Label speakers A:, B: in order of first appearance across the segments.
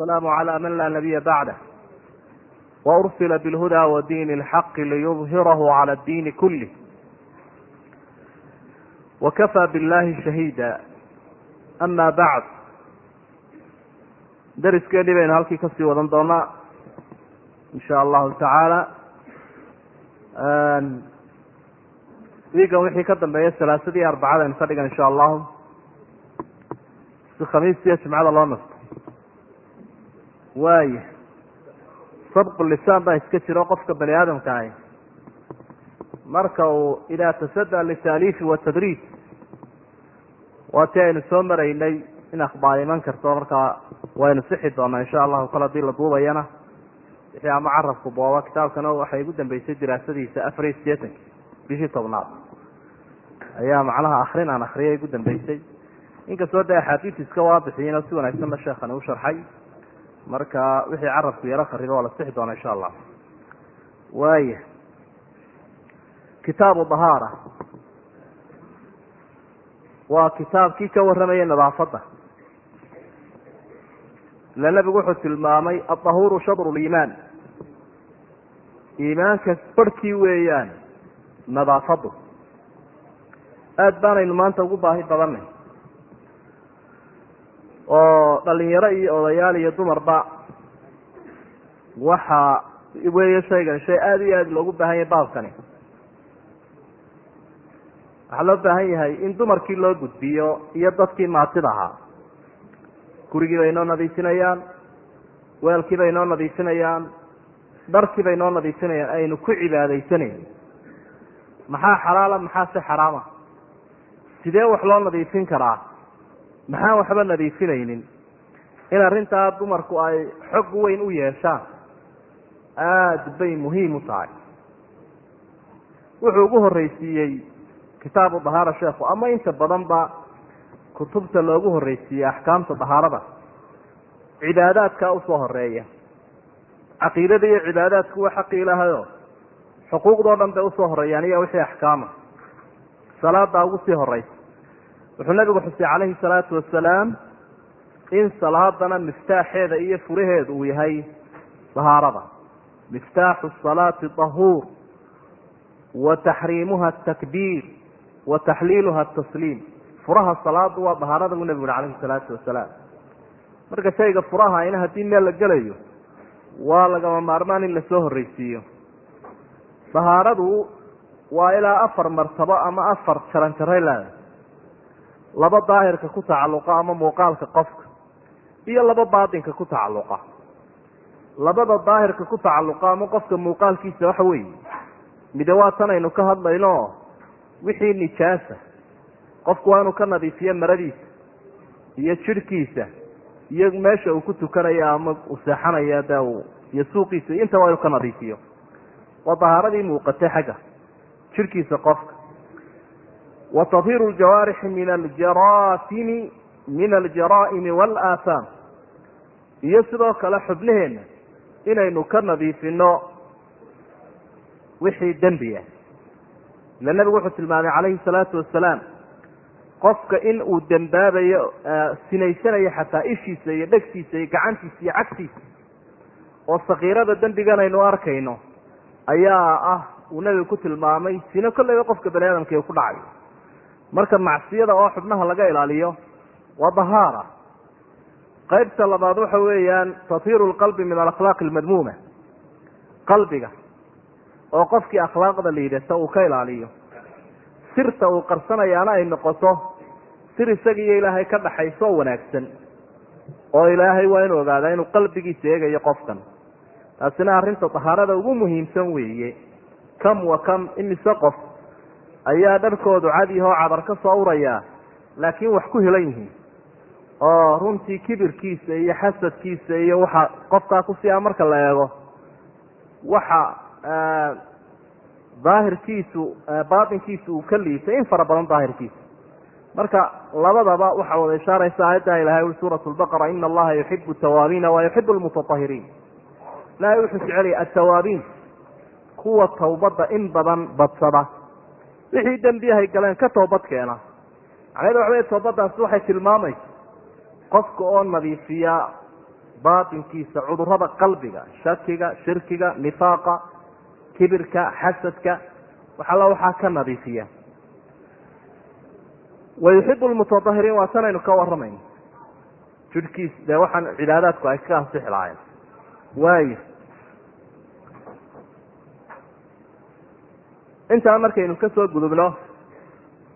A: والسلام على من لا نبي بعده وأرسل بالهدى ودين الحق ليظهره على الدين كله وكفى بالله شهيدا أما بعد dariskeennii baynu halkii kasii wadan doonaa insha allahu tacaala wiigan wixii ka dambeeya salaasadii arbacada aynu ka dhigan insha allahu si khamiistiiyo jimcada loo nasto waaya sabqu lisaan baa iska jiro qofka bani aadamka ahi marka uu idaa tasadda litaaliifi waa tii aynu soo maraynay in akhbaar iman karto. Markaa waynu sixi doonaa insha allahu kol haddii la duubayana wixii ama carabku booba kitaabkana waxay ugu dambeysay diraasadiisa afar iyo sideetanki bishii tobnaad. Ayaa macnaha akrin aan akriyay ugu dambeysay inkastoo dee axaadiis iska waadixiyeen oo si wanaagsanna sheekani u sharxay marka wixii carabku yaro kharibo waa la sixi doonaa insha allah. Waaya kitaabu dahaara. Waa kitaabkii ka warramayay nadaafadda. Ila nabigu wuxuu tilmaamay adahuuru shadru liimaan iimaanka barhkii weeyaan nadaafaddu. Aada baanaynu maanta ugu baahi badanay oo dhalinyaro iyo odayaal iyo dumarba waxa weeye shaygan shay aada iyo aada loogu baahan yahay baabkani. Waxaa loo baahan yahay in dumarkii loo gudbiyo iyo dadkii maatida ahaa. Gurigii bay inoo nadiifinayaan weelkii bay inoo nadiifinayaan dharkii bay inoo nadiifinayaan aynu ku cibaadaysanayn maxaa xalaala maxaa si xaraama? Sidee wax loo nadiifin karaa maxaan waxba nadiifinaynin. In arrintaa dumarku ay xog weyn u yeeshaan aada bay muhiim u tahay. Wuxuu ugu horreysiiyey kitaabu dahaara sheekhu ama inta badanba kutubta loogu horreysiiyey axkaamta dahaarada. Cibaadaadkaa u soo horreeya caqiidada iyo cibaadaadku waa xaqi ilaahayo xuquuqdao dhan bay u soo horeeyaan iyo wixii axkaama. Salaadaa ugu sii horeysa wuxuu nabigu xusay calayhi salaatu wasalaam in salaadana miftaaxeeda iyo furaheedu uu yahay dahaarada miftaaxu salaati dahuur wa taxriimuha atakbiir wa taxliiluha atasliim furaha salaadu waa dahaarada buu nabigu uri calayhi salaatu wasalaam marka shayga furaha ina haddii meel la gelayo waa lagama maarmaan in la soo horreysiiyo dahaaradu waa ilaa afar martabo ama afar jaran jaray leedahay laba daahirka ku tacalluqa ama muuqaalka qofka iyo laba baatinka ku tacalluqa. Labada daahirka ku tacalluqa ama qofka muuqaalkiisa waxa weeye aynu ka hadlayno wixii nijaasa. Qofku waa inuu ka nadiifiyo maradiisa iyo jidhkiisa iyo meesha uu ku tukanayo ama uu seexanayo de iyo suuqiisa inta waa inuu ka nadiifiyo. Waa dahaaradii muuqatay xagga jidhkiisa qofka wa tadhiiru ljawaarixi min aljaraasimi min aljaraa'imi waalaathaam iyo sidoo kale xubnaheenna inaynu ka nadiifino wixii dembi ah. Ila nabigu wuxuu tilmaamay calayhi salaatu wasalaam qofka in uu dembaabayo sinaysanayo xataa ishiisa iyo dhegtiisa iyo gacantiisa iyo cagtiisa oo sakiirada dembigan aynu arkayno ayaa ah uu nabigu ku tilmaamay sino kolleyba qofka bani aadamka ku dhacayo marka macsiyada oo xubnaha laga ilaaliyo waa dahaara. Qaybta labaad waxa weeyaan tathiiru lqalbi min alakhlaaqi almadmuuma qalbiga oo qofkii akhlaaqda liidata uu ka ilaaliyo. Sirta uu qarsanayaana ay noqoto sir isaga iyo ilaahay ka dhaxayso oo wanaagsan oo ilaahay waa inuu ogaadaa inuu qalbigiisa eegayo qofkan. Taasina arrinta dahaarada ugu muhiimsan weeye. Kam wa kam imise qof ayaa dharkoodu cadihoo cadar ka soo urayaa laakiin wax ku helan yihiin. Oo runtii kibirkiisa iyo xasadkiisa iyo waxa qofkaa kusiia marka la eego. Waxa daahirkiisu baatinkiisu uu ka liitay in fara badan daahirkiisa. Marka labadaba waxa wada ishaaraysa aayadda ilahay ui suurat lbaqara ina allaha yuxibu tawaabiina wa yuxibu lmutatahiriin ilahay wuxuu jecelaya atawaabiin kuwa tawbadda in badan badsada wixii dembiyahay galeen ka toobad keena. Macnahedu waxa wey toobadaasi waxay tilmaamaysa qofka oo nadiifiya baatinkiisa cudurrada qalbiga shakiga shirkiga nifaaqa kibirka xasadka wax alla waxaa ka nadiifiya. Wayuxibu lmutadahiriin waa tanaynu ka waramayno jidhkiis dee waxaan cibaadaadku ay ka ansixi lahayn waayo intaa markaynu ka soo gudubno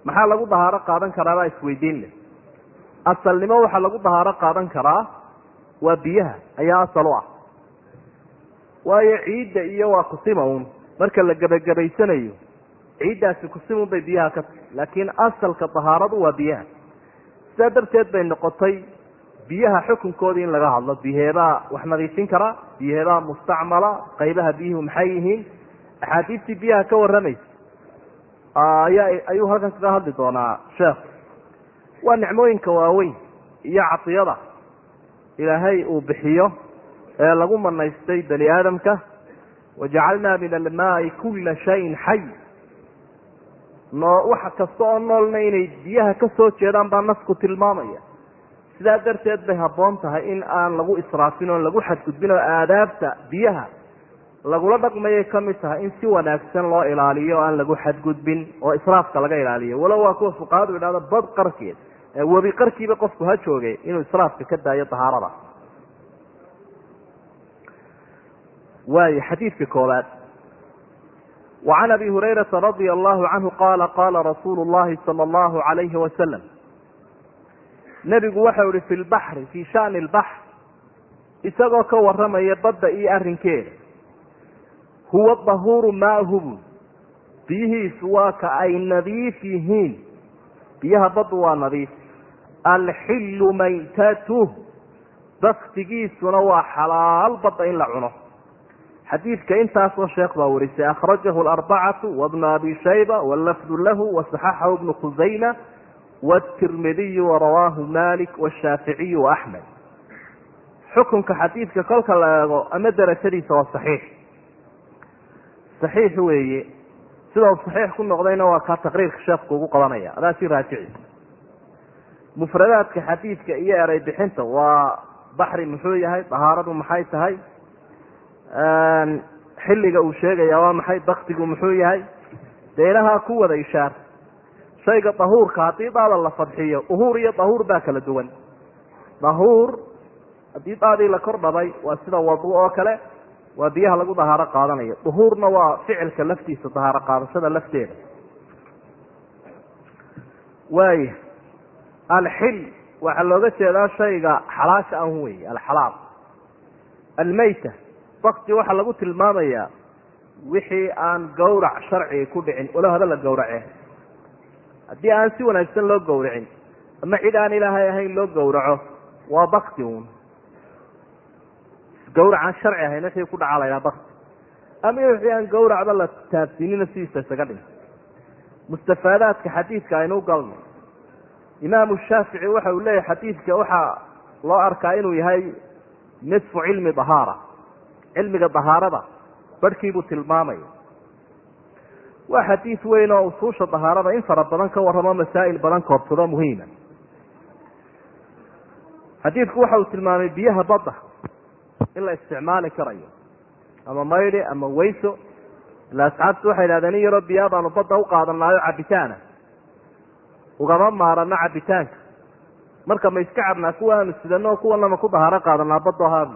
A: maxaa lagu dahaaro qaadan karaabaa isweydiin leh. Asalnimo waxaa lagu dahaaro qaadan karaa waa biyaha ayaa asal u ah. Waayo ciidda iyo waa kusima un marka la gebagabaysanayo ciiddaasi kusimun bay biyaha ka tahy laakiin asalka dahaaradu waa biyaha. Sidaa darteed bay noqotay biyaha xukunkoodii in laga hadlo. Biheebaa wax nadiifin kara biheebaa mustacmala qaybaha biyuhu maxay yihiin axaadiistii biyaha ka warramaysa ayaa ayuu halkan kaga hadli doonaa sheekh waa nicmooyinka waaweyn iyo cadiyada ilaahay uu bixiyo ee lagu manaystay bani aadamka. Wajacalnaa min almaai kula shayin xay noo wax kasta oo noolna inay biyaha ka soo jeedaan baa nasku tilmaamaya. Sidaa darteed bay habboon tahay in aan lagu israafin oon lagu xadgudbin oo aadaabta biyaha lagula dhaqmayay ka mid tahay in si wanaagsan loo ilaaliyo aan lagu xadgudbin oo israafka laga ilaaliyo. Walo waa kuwa fuqahadu yidhahdo bad qarkeed webi qarkiiba qofku ha joogay inuu israafka ka daayo dahaarada waayo xadiidka koobaad wacan abi hurayrata radia allahu canhu qaala qaala rasuulu llahi sala allahu alayhi wasalam nebigu waxau ihi fi lbaxri fii shani lbaxr isagoo ka waramaya badda iyo arrinkeeda huwa dahuuru maahu bul biyihiisu waa ka ay nadiif yihiin. Biyaha baddu waa nadiif. Alxilu maytatuh baktigiisuna waa xalaal badda in la cuno. Xadiidka intaasoo sheekh baa warisay akhrajahu alarbacatu wabnu abi shayba wallafdu lahu wasaxaxahu ibnu khusayma wاtirmidiyu warawaahu malik washaaficiyu waaxmed xukunka xadiidka kolka la eego ama darajadiisa waa saxiix saxiix weeye. Sida uu saxiix ku noqdayna waa kaa taqriirka sheekku ugu qabanaya. Adaa si raajici. Mufradaadka xadiidka iyo erey bixinta waa baxri muxuu yahay dahaaradu maxay tahay? Xilliga uu sheegaya waa maxay? Baktigu muxuu yahay? Dee ilahaa ku wada ishaar shayga dahuurka haddii daada la fadxiyo uhuur iyo dahuur baa kala duwan. Dahuur haddii daadii la kor dhabay waa sida wadu oo kale waa biyaha lagu dahaaro qaadanayo. Duhuurna waa ficilka laftiisa dahaaro qaadashada lafteeda. Waaya alxil waxaa looga jeedaa shayga xalaasha an wey alxalaal. Almayta bakti waxaa lagu tilmaamayaa wixii aan gawrac sharciga ku dhicin haba la gawrace haddii aan si wanaagsan loo gawracin ama cid aan ilaahay ahayn loo gawraco waa bakti uun gawrac aan sharci ahayn wixii ku dhaca laydhaha bakti ama wixii aan gawracba la taabsiinina sidiisa isaga dhin mustafaadaadka xadiidka aynu galno. Imaamu shaafici waxa uu leeyahay xadiidka waxaa loo arkaa inuu yahay nisfu cilmi dahaara. Cilmiga dahaarada barhkiibuu tilmaamaya waa xadiid weyn oo usuusha dahaarada in fara badan ka warramo masaa'il badan koobsado muhiima. Xadiidku waxa uu tilmaamay biyaha badda in la isticmaali karayo. Ama maydhi ama weyso ila asxaabtu waxay idhahdeen in yaroo biyaa baanu badda u qaadanaayo cabitaana. Ugama maarano cabitaanka. Marka ma iska cabnaa kuwaanu sidano kuwanama ku dahaaro qaadanaa baddo haabu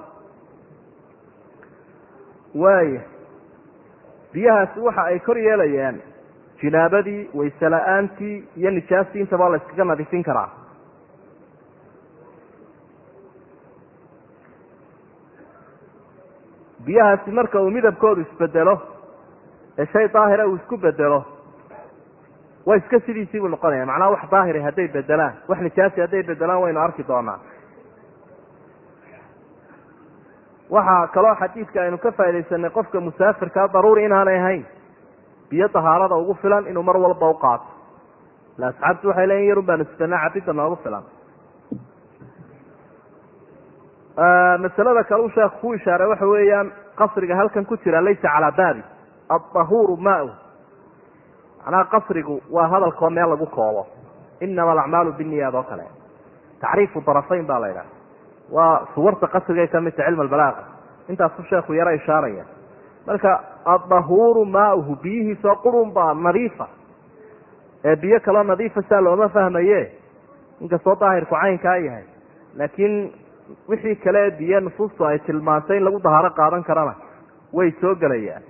A: waaya biyahaasi waxa ay kor yeelayaan jinaabadii wayse la'aantii iyo nijaastii intaba la iskaga nadiifin karaa biyahaasi marka uu midabkoodu isbedelo ee shay daahira uu isku bedelo waa iska sidiisii buu noqonaya. Macnaha wax daahiri hadday bedelaan wax nijaasi hadday bedelaan waynu arki doonaa. Waxaa kaloo xadiidka aynu ka faa'idaysanay qofka musaafirkaa daruuri inaanay ahayn. Biyo dahaarada ugu filan inuu mar walba u qaato. Asxaabtu waxay leeyiin yarun baanu sidanaa cabidda noogu filan masalada kale uu sheekh ku ishaaray waxa weeyaan qasriga halkan ku jira laysa calaa baabi addahuuru maa macnaha qasrigu waa hadalkoo meel lagu koobo. Inama alacmaalu binniyaad oo kale. Tacriifu darafayn baa la ydhaha waa suwarta qasrigay ka midta cilm albalaaqa. Intaasu sheekhu yaro ishaaraya. Marka addahuuru maauhu biyihiisoo qurun baa nadiifa. Ee biyo kaloo nadiifa saa looma fahmaye inkastoo daahirku caynkaa yahay. Laakiin wixii kale ee biyo nusuustu ay tilmaantay in lagu dahaaro qaadan karana way soo gelayaan.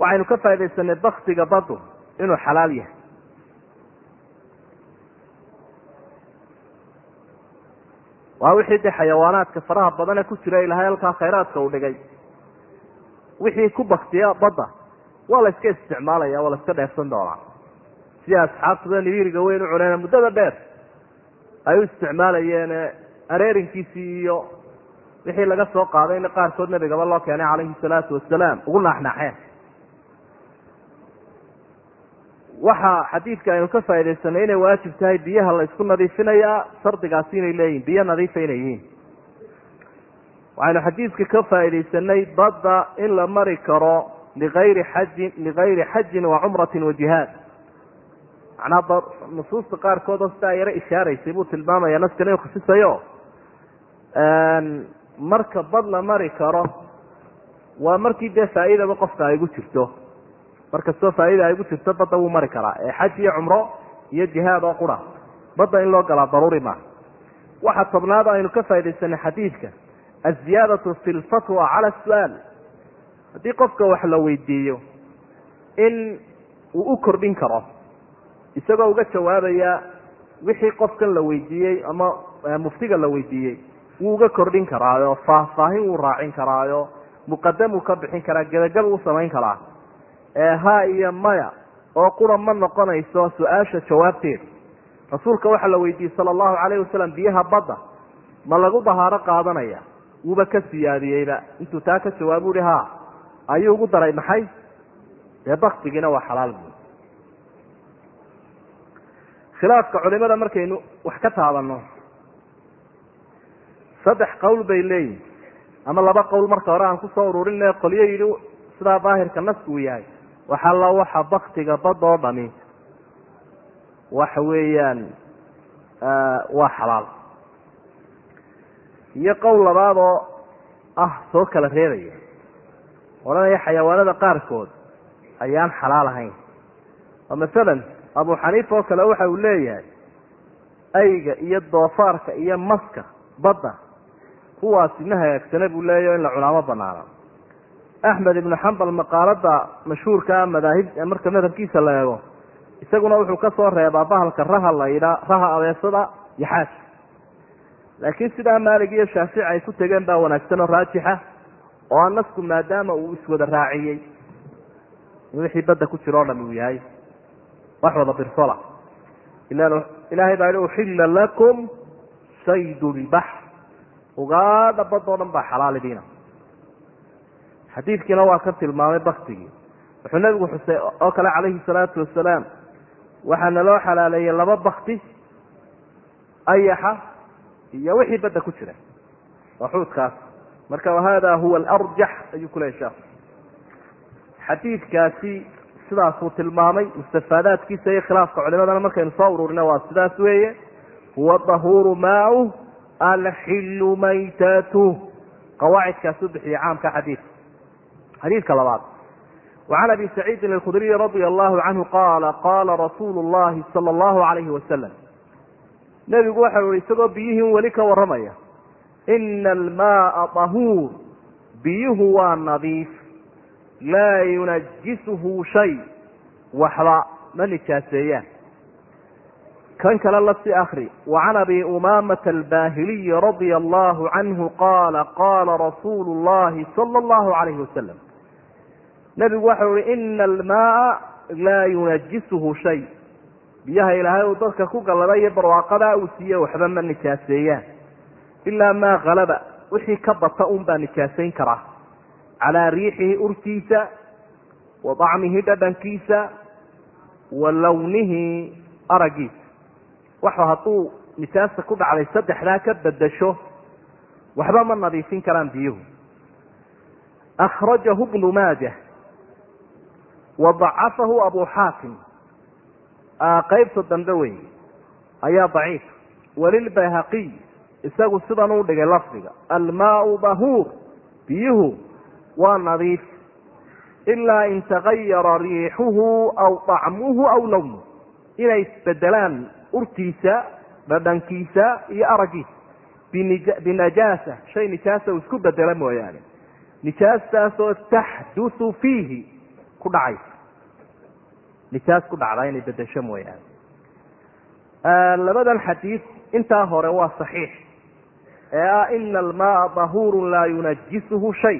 A: Waxaynu ka faa'idaysanay baktiga badu inuu xalaal yahay. Waa wixii de xayawaanaadka faraha badan ee ku jira ilahay halkaa khayraadka uu dhigay. Wixii ku baktiya badda waa la iska isticmaalaya waa la iska dheefsan doonaa. Sida asxaabtuda nibiiriga weyn u cuneen muddada dheer. Ay u isticmaalayeen areerinkiisii iyo wixii laga soo qaadayna qaarkood nabigaba loo keenay calayhi salaatu wasalaam ugu naaxnaaxeen. Waxa xadiidka aynu ka faaidaysanay inay waajib tahay biyaha la isku nadiifinayaa shardigaasi inay leeyihiin biyo nadiifa inay yihiin. Waxaynu xadiidka ka faaidaysanay badda in la mari karo liayri xajin ligayri xajin wa cumratin wa jihaad. Macnaa nusuusta qaarkood oo sidaa yaro ishaaraysay buu tilmaamaya naskan inuu khasisayo marka bad la mari karo waa markii dee faa'iidaba qofka ay gu jirto. Markastoo faa'iida ay gu jirto badda wuu mari karaa. Ee xaj iyo cumro iyo jihaad oo qura. Badda in loo galaa daruuri maaha waxa tobnaad aynu ka faa'idaysanay xadiidka aziyaadatu fi lfatwa cala su'aal haddii qofka wax la weydiiyo in uu u kordhin karo isagoo uga jawaabaya wixii qofkan la weydiiyey ama muftiga la weydiiyey wuu uga kordhin karaayo faahfaahin wuu raacin karaayo muqadamuu ka bixin karaa gebagab uu samayn karaa. Ee ha iyo maya oo qura ma noqonayso su'aasha jawaabteeda rasuulka waxaa la weydiiyey sala allahu calayhi wasalam biyaha badda ma lagu dahaaro qaadanaya? Wuuba ka siyaadiyeyba. Intuu taa ka jawaabu uhi ha ayuu ugu daray maxay? Dee baktigiina waa xalaal buui khilaafka culimada markaynu wax ka taabanno saddex qowl bay leeyihiin ama laba qowl marka hore aan ku soo ururinay qolyo yidhi sidaa daahirka nasku uu yahay. Waxalla waxa baktiga badda oo dhami. Waxa weeyaan waa xalaal. Iyo qowl labaad oo ah soo kala reebaya odhanaya xayawaanada qaarkood ayaan xalaal ahayn. Oo masalan abu xaniifa oo kale waxa uu leeyahay ayga iyo doofaarka iyo maska badda kuwaasi ma hagaagsana buu leeyahy in la cunaamo banaana. Axmed ibnu xambal maqaalada mashhuurkaa madaahib marka madhabkiisa la eego isaguna wuxuu ka soo reebaa bahalka raha la yidhaa raha abeesada iyo xaaska laakiin sidaa maalig iyo shaafici ay ku tegeen baa wanaagsan oo raajixa oo nasku maadaama uu iswada raaciyey. In wixii badda ku jira o dham uu yahay wax wada birsola ila ilaahay baa yihi uxilla lakum sayd lbaxr ugaadha badoo dhan baa xalaalidiina xadiidkiina waa ka tilmaamay baktigii wuxuu nabigu xusay oo kale calayhi salaatu wasalaam waxaa naloo xalaaleeyey laba bakti ayaxa iyo wixii badda ku jira. Waa xuudkaas. Marka wahada huwa alarjax ayuu ku lehay sheekh xadiidkaasi sidaasuu tilmaamay mustafaadaadkiisa iyo khilaafka culimadana markaynu soo ururina waa sidaas weeye. Huwa dahuuru maau alxilu maytatu qawaacidkaasuu bixiyey caamka xadiidka xadiidka labaad wacan abi saciidin alkhudriyi radia allahu canhu qaala qaala rasuulu llahi sala allahu alayhi wasalam nebigu waxa u yihi isagoo biyihiin weli ka warramaya ina almaaa dahuur biyuhu waa nadiif laa yunajisuhu shay waxba ma nijaaseeyaan kan kale la si akri wacan abi umaamata albaahiliyi radia allahu canhu qaala qaala rasuulu llahi sala allahu alayhi wasalam nebigu waxau ihi ina almaaa laa yunajisuhu shay. Biyaha ilaahay uu dadka ku gallada iyo barwaaqadaa uu siiye waxba ma nijaaseeyaan ilaa maa halaba wixii ka bata un baa nijaasayn karaa. Calaa riixihi urtiisa wa dacmihi dhadhankiisa wa lawnihi araggiisa waxa hadduu nijaasta ku dhacday saddexdaa ka bedasho waxba ma nadiifin karaan biyuhu. Akhrajahu bnu maajah wa abu xaakim qeybta dambe wey ayaa daciif. Walilbayhaqiy isagu sidan u dhigay lafdiga almaau dahuur biyuhu waa nadiif. Ilaa in tagayara riixuhu aw طacmuhu aw lownuh inay isbedelaan urtiisa dhadhankiisa iyo araggiisa. Binajaasa shay nijaasa uu isku bedela mooyaane. Nijaastaasoo taxdusu fiihi ku dhacaysa nijaas ku dhacdaa inay bedesho mooyaane. Labadan xadiid intaa hore waa saxiix. Ee ah ina almaaa dahuurun laa yunajisuhu shay.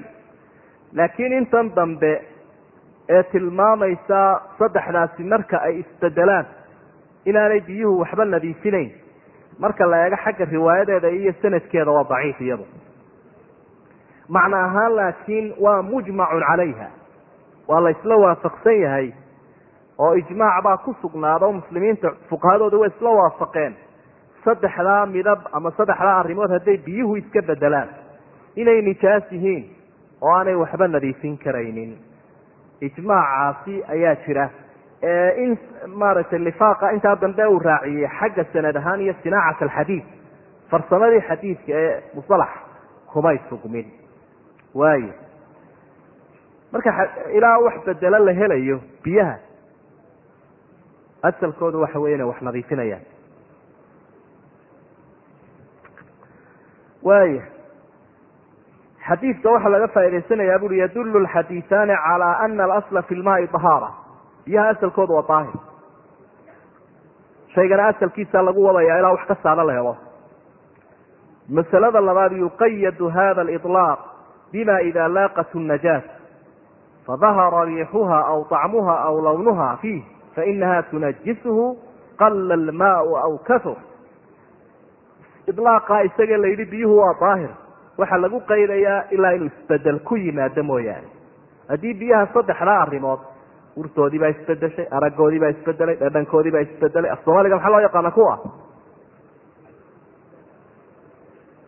A: Laakiin intan dambe ee tilmaamaysa saddexdaasi marka ay isbedelaan inaanay biyuhu waxba nadiifinayn. Marka la eego xagga riwaayadeeda iyo sanadkeeda waa daciif iyadu. Macno ahaan laakiin waa mujmacun calayha. Waa la isla waafaqsan yahay oo ijmaac baa ku sugnaada oo muslimiinta fuqahadooda way isla waafaqeen. Saddexdaa midab ama saddexdaa arrimood hadday biyuhu iska bedelaan inay nijaas yihiin oo aanay waxba nadiifin karaynin. Ijmaacaasi ayaa jira in maaragtay lifaaqa intaa dambe uu raaciyey xagga sanad ahaan iyo sinaacat alxadiid. Farsamadii xadiidka ee musalax kumay sugmin waayo marka ilaa wax bedelo la helayo biyaha asalkoodu waxa wey inay wax nadiifinayaan waaya xadiidka waxaa laga faa'idaysanayaa buri yadullu lxadiiثaani calaa ana alasla fi lmaai طahaara biyaha asalkooda waa daahir shaygana asalkiisa lagu wadaya ilaa wax ka saana la helo. Masalada labaad yuqayadu hada aliطlaaq bima ida laaqat najaas fadahara riixuha aw طacmuha aw lawnuha fiih fainaha tunajisuhu qala almaau aw kahur ilaaqa isaga la yidhi biyuhu waa daahir waxaa lagu qaydayaa ilaa inuu isbeddel ku yimaado mooyaane. Haddii biyaha saddexdaa arrimood urtoodii baa isbedeshay aragoodii baa isbedelay dhadhankoodii baa isbedelay af soomaaliga maxaa loo yaqaana kuwa?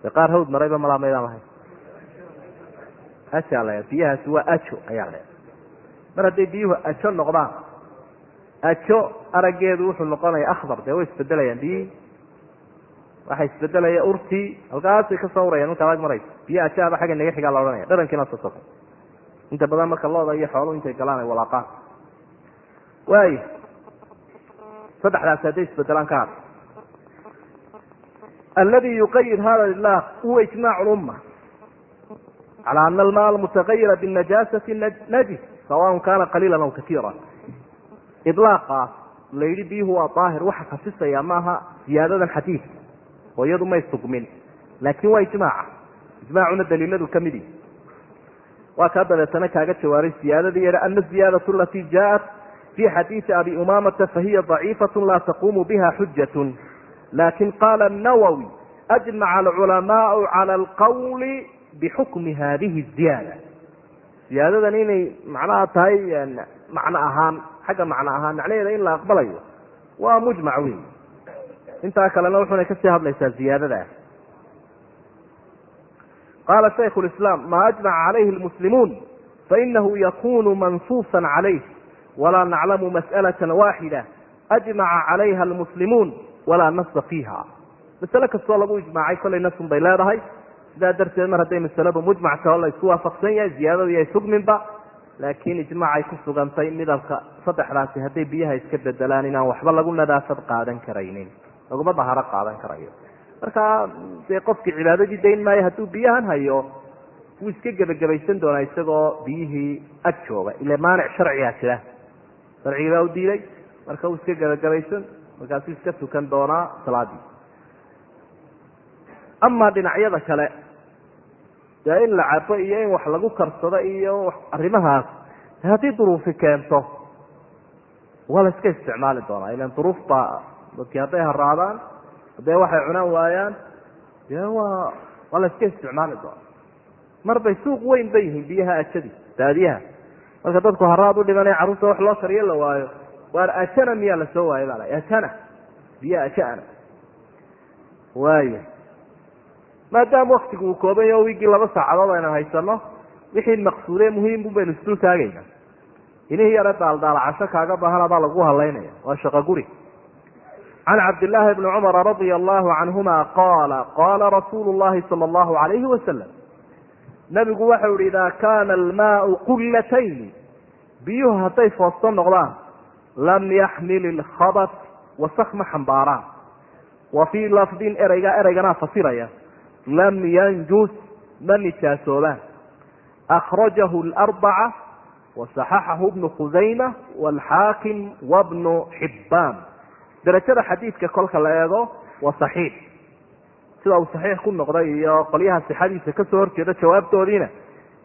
A: De qaar hawd marayba malaa maydaan lahayn. Aja la biyahaasi waa ajo ayaa la mar hadday biyuhu ajo noqdaan ajo araggeedu wuxuu noqonaya akhdar dee way isbedelayaan biyihii. Waxaa isbedelaya urtii halkaasay ka sawrayaan marka adag marayso. Biyo ajaaba xagga naga xigaa la odhanaya dharankiina sasafay inta badan marka looda iyo xooluhu intay galaan ay walaaqaan waayo saddexdaasi hadday isbedelaan ka hadla aladi yuqayid hada ilaaq huwa ijmac lumma calaa ana almaa almutagayira binajaasati najis sawan kana qaliilan aw kaiira ilaaqa la yidhi biyuhu waa daahir waxa khasisaya maaha ziyaadadan xadiid oo iyadu may sugmin laakin waa ijmaaca. Ijmaacuna daliiladu ka midi. Waa kaa dabeetana kaaga jawaabay ziyaadadii ana aziyaadau alatii jaat fii xadiidi abi umaamata fahiya daciifat laa taquumu biha xujat laakiin qaala nawowi ajmaca alculamaau cala alqawli bixukmi hadihi ziyaada ziyaadadani inay macnaha tahay macno ahaan xagga macno ahaan macnaheeda in la aqbalayo waa mujmac wey intaa kalena wuxuna ka sii hadlaysaa ziyaadadaas qaala shaykhu lislaam maa ajmaca calayhi lmuslimuun fainahu yakunu mansuusan calayh walaa naclamu mas'alata waaxida ajmaca calayha almuslimuun walaa nasa fiiha masale kastoo lagu ijmaacay kollay nasun bay leedahay sidaa darteed mar hadday masaladu mujmac taho la isku waafaqsan yahay ziyaadadu ay sugminba laakiin ijmaacay ku sugantay midabka saddexdaasi hadday biyaha iska bedelaan inaan waxba lagu nadaafad qaadan karaynin laguma daharo qaadan karayo marka dee qofkii cibaadadii dayn maayo hadduu biyahan hayo wuu iska gebagabaysan doonaa isagoo biyihii ag jooga ile maanic sharcigaa jira sharcigii baa u diiday marka wuu iska gebagabaysan markaasuu iska tukan doonaa salaadii. Amaa dhinacyada kale dee in la cabo iyo in wax lagu karsado iyo arrimahaas haddii duruufi keento waa la iska isticmaali doonaa. Ilan duruuf baa dadkii hadday haraadaan hadday waxay cunaan waayaan dee waa waa la iska isticmaali doonaa. Mar bay suuq weyn ba yihiin biyaha ajadii daadiyaha marka dadku haraad u dhimanaya carruurta wax loo kariyo la waayo. Waar ajana miyaa la soo waayay baa la ajana biyo ajana waaya maadaama waktigu uu kooban yaho wiigii laba saacadood aynu haysano wixii maqsuude muhiim baynu isdul taagayna inihii yare daaldaala casho kaaga baahan adaa lagu halaynaya waa shaqo guri. Can cabdillaahi bni cumara radia allahu canhuma qaala qaala rasuulu llahi sala allahu alayhi wasalam nabigu waxau yihi idaa kaana almaau qullatayn biyuhu hadday foosto noqdaan lam yaxmil ilkhabat wasak ma xambaaraan wa fii lafdin ereyga ereyganaa fasiraya lam yanjus ma nijaasoobaan akhrajahu larbaca wasaxaxahu bnu khusayma waalxaakim wabnu xibbaan. Derajada xadiidka kolka la eego waa saxiix sida uu saxiix ku noqday iyo qolyaha sixadiisa ka soo horjeeda jawaabtoodiina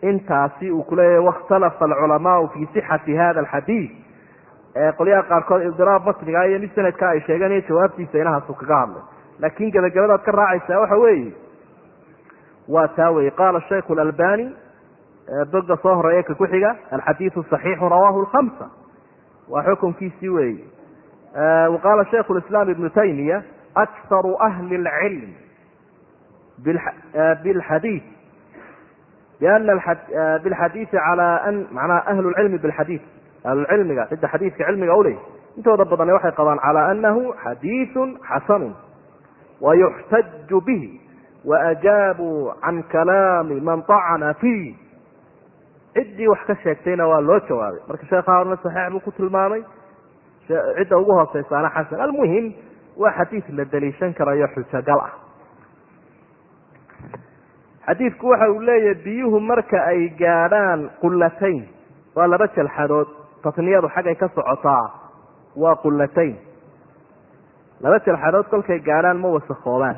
A: intaasi uu kuleeyahay wakhtalafa alculamaau fi sixati hada alxadiid qolyaha qaarkood idiraab matniga iyo mid sanadka ay sheegeen iyo jawaabtiisa inahaasu kaga hadlay laakin gebagabadaad ka raacaysaa waxa weeye waa taa weye qaala shaykhu lalbani boga soo horreeya ka ku-xiga alxadiidu صaxiixu rawahu lhamsa waa xukunkiisii weeye. Waqaala shaykhu lislaam ibnu taymiya akharu ahli اlcilm bilxadiid biana bilxadiidi cala an macnaha ahlu lcilmi bilxadiid ahlulcilmiga cidda xadiidka cilmiga uley intooda badane waxay qabaan cala anahu xadiidu xasanu wayuxtaju bihi waajaabuu can kalaami man طacana fiih ciddii wax ka sheegtayna waa loo jawaabay marka sheekha horna saxiix buu ku tilmaamay cidda ugu hooseysaana xasan almuhim waa xadiid la daliishan karayo xujogal ah xadiidku waxa uu leeyahay biyuhu marka ay gaadhaan qullatayn. Waa laba jalxadood tasniyadu xaggay ka socotaa waa qullatayn. Laba jalxadood kolkay gaadhaan ma wasakoobaan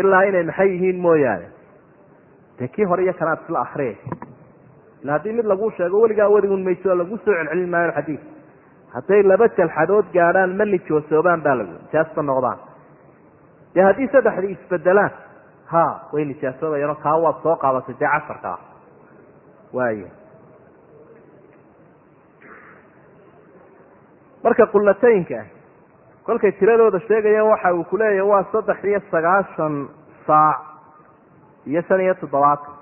A: ilaa inay maxay yihiin mooyaane? Dee kii hore iyo kanaad isla akriya ila haddii mid lagu sheego weligaa werigun mayso lagu soo celcelin maayo xadiid. Hadday laba jalxadood gaadhaan ma nijoosoobaan baa lagu nijaasta noqdaan dee haddii saddexdii isbedelaan ha way nijaasoobayaan kaa waad soo qaadatay dee casarkaa waaya marka qullataynka kolkay tiradooda sheegayaan waxa uu kuleeyahay waa saddex iyo sagaashan saac iyo shan iyo toddobaatan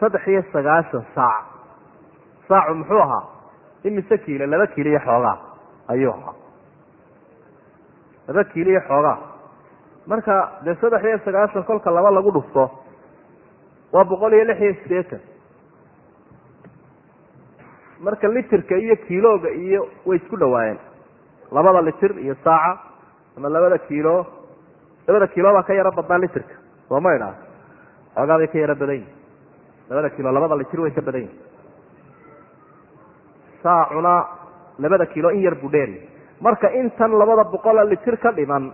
A: saddex iyo sagaashan saac. Saacu muxuu ahaa? Imise kiilo? Laba kiilo iyo xoogaa? Ayuu ahaa laba kiilo iyo xoogaa marka dee saddex iyo sagaashan kolka laba lagu dhufto waa boqol iyo lix iyo sideetan marka litirka iyo kiilooga iyo way isku dhawaayeen. Labada litir iyo saaca ama labada kiilo labada kiilo baa ka yaro badnaa litirka. Soo ma idhaa xoogaa bay ka yaro badan yihiin labada kiilo labada litir way ka badan yihiin saacuna labada kiilo in yar buu dheeri marka intan labada boqola litir ka dhiman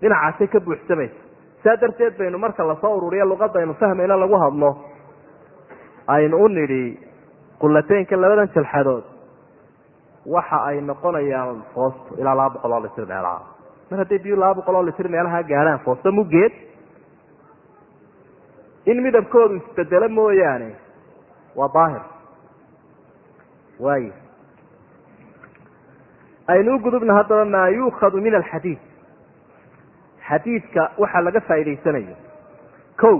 A: dhinacaasay ka buuxsamaysa. Saa darteed baynu marka la soo ururiyo luqadaynu fahmayno lagu hadlo aynu u nidhi qullateynka labadan jalxadood waxa ay noqonayaan foosto ilaa laba boqol oo litir meelaha. Mar hadday biyu laba boqol oo litir meelaha gaadhaan foosto muggeed in midabkoodu isbedelo mooyaane waa daahir. Waaya aynu u gudubna haddaba maa yuukhadu min alxadiid. Xadiidka waxaa laga faa'idaysanayo ko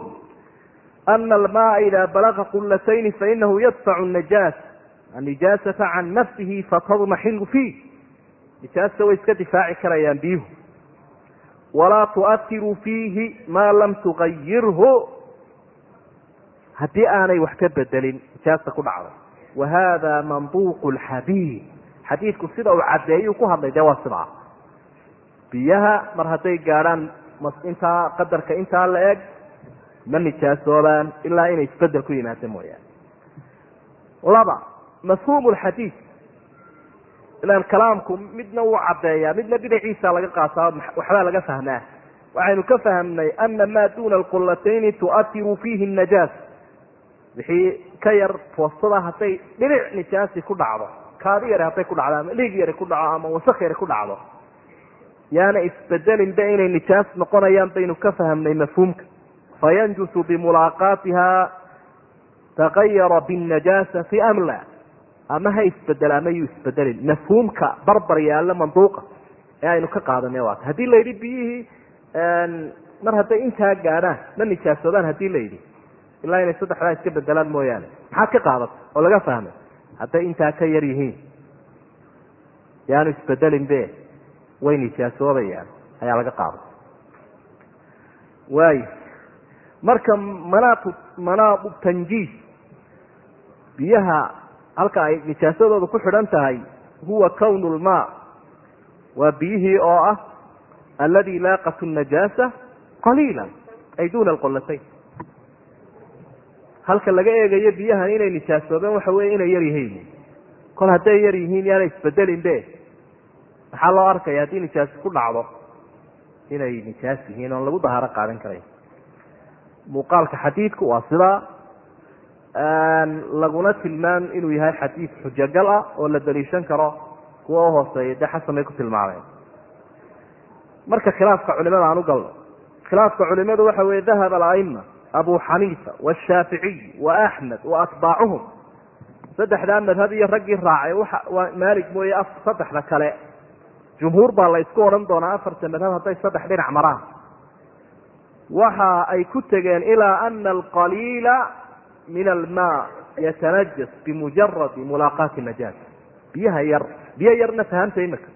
A: ana almaaa ida balaga qulatayni fainahu yadfacu najaas annijaasata can nafsihi fatadmaxilu fiih. Nijaasta way iska difaaci karayaan biyuhu. Walaa tu'ahiru fiihi maa lam tugayirhu haddii aanay wax ka bedelin nijaasta ku dhacda wa hada manduuqu lxadiid xadiidku sida uu caddeeyuu ku hadlay dee waa sidaa biyaha mar hadday gaadhaan intaa qadarka intaa la eg ma nijaasoobaan ilaa inay isbeddel ku yimaado mooyaane. Laba mafhuumu lxadiid ilaan kalaamku midna wuu caddeeyaa midna dhinaciisa laga qaataa waxbaa laga fahmaa waxaynu ka fahmnay ana maa duna alqulatayni tu'ahiru fiihi najaas wixii ka yar foostada hadday dhinac nijaasi ku dhacdo kaadi yare hadday ku dhacdo ama dhiig yari ku dhaco ama wasak yari ku dhacdo. Yaana isbedelinba inay nijaas noqonayaan baynu ka fahmnay mafhuumka. Fayanjusu bimulaaqaatiha tagayara binnajaasati am la ama ha isbeddel ama isbedelin. Mafhuumka barbar yaalla manduuqa ee aynu ka qaadanay waata haddii la yidhi biyihii mar hadday intaa gaadhaan ma nijaasoobaan haddii la yidhi ilaa inay saddexdaa iska bedelaan mooyaane. Maxaad ka qaadatay oo laga fahmay hadday intaa ka yar yihiin. Yaanu isbedelinbe way nijaasoobayaan ayaa laga qaaday. Waayo marka manaatu manaatu tanjiis biyaha halka ay nijaasadooda ku xidhan tahay huwa kownu lmaa waa biyihii oo ah aladi laaqat najaasa qaliila ay duna alqolatayn halka laga eegayo biyahan inay nijaasoobeen waxa weye inay yar yihiin. Kol hadday yar yihiin yaana isbedelin be. Maxaa loo arkaya haddii nijaasi ku dhacdo? Inay nijaas yihiin oon lagu dahaaro qaadan karayn muuqaalka xadiidku waa sidaa. Laguna tilmaam inuu yahay xadiid xujogal ah oo la daliishan karo kuwa uhooseeya dee xasan bay ku tilmaameen. Marka khilaafka culimada aan u galno. Khilaafka culimadu waxa weye dahaba alaima abu xaniifa washaaficiy wa axmed wa atbaacuhum saddexdaa madhab iyo raggii raacay waa maalig mooye saddexda kale. Jumhuur baa la ysku odhan doonaa afarta madhab hadday saddex dhinac maraan. Waxa ay ku tegeen ilaa ana alqaliila min almaa yatanajas bimujaradi mulaaqaati najaas biyaha yar biyo yarna fahamta imika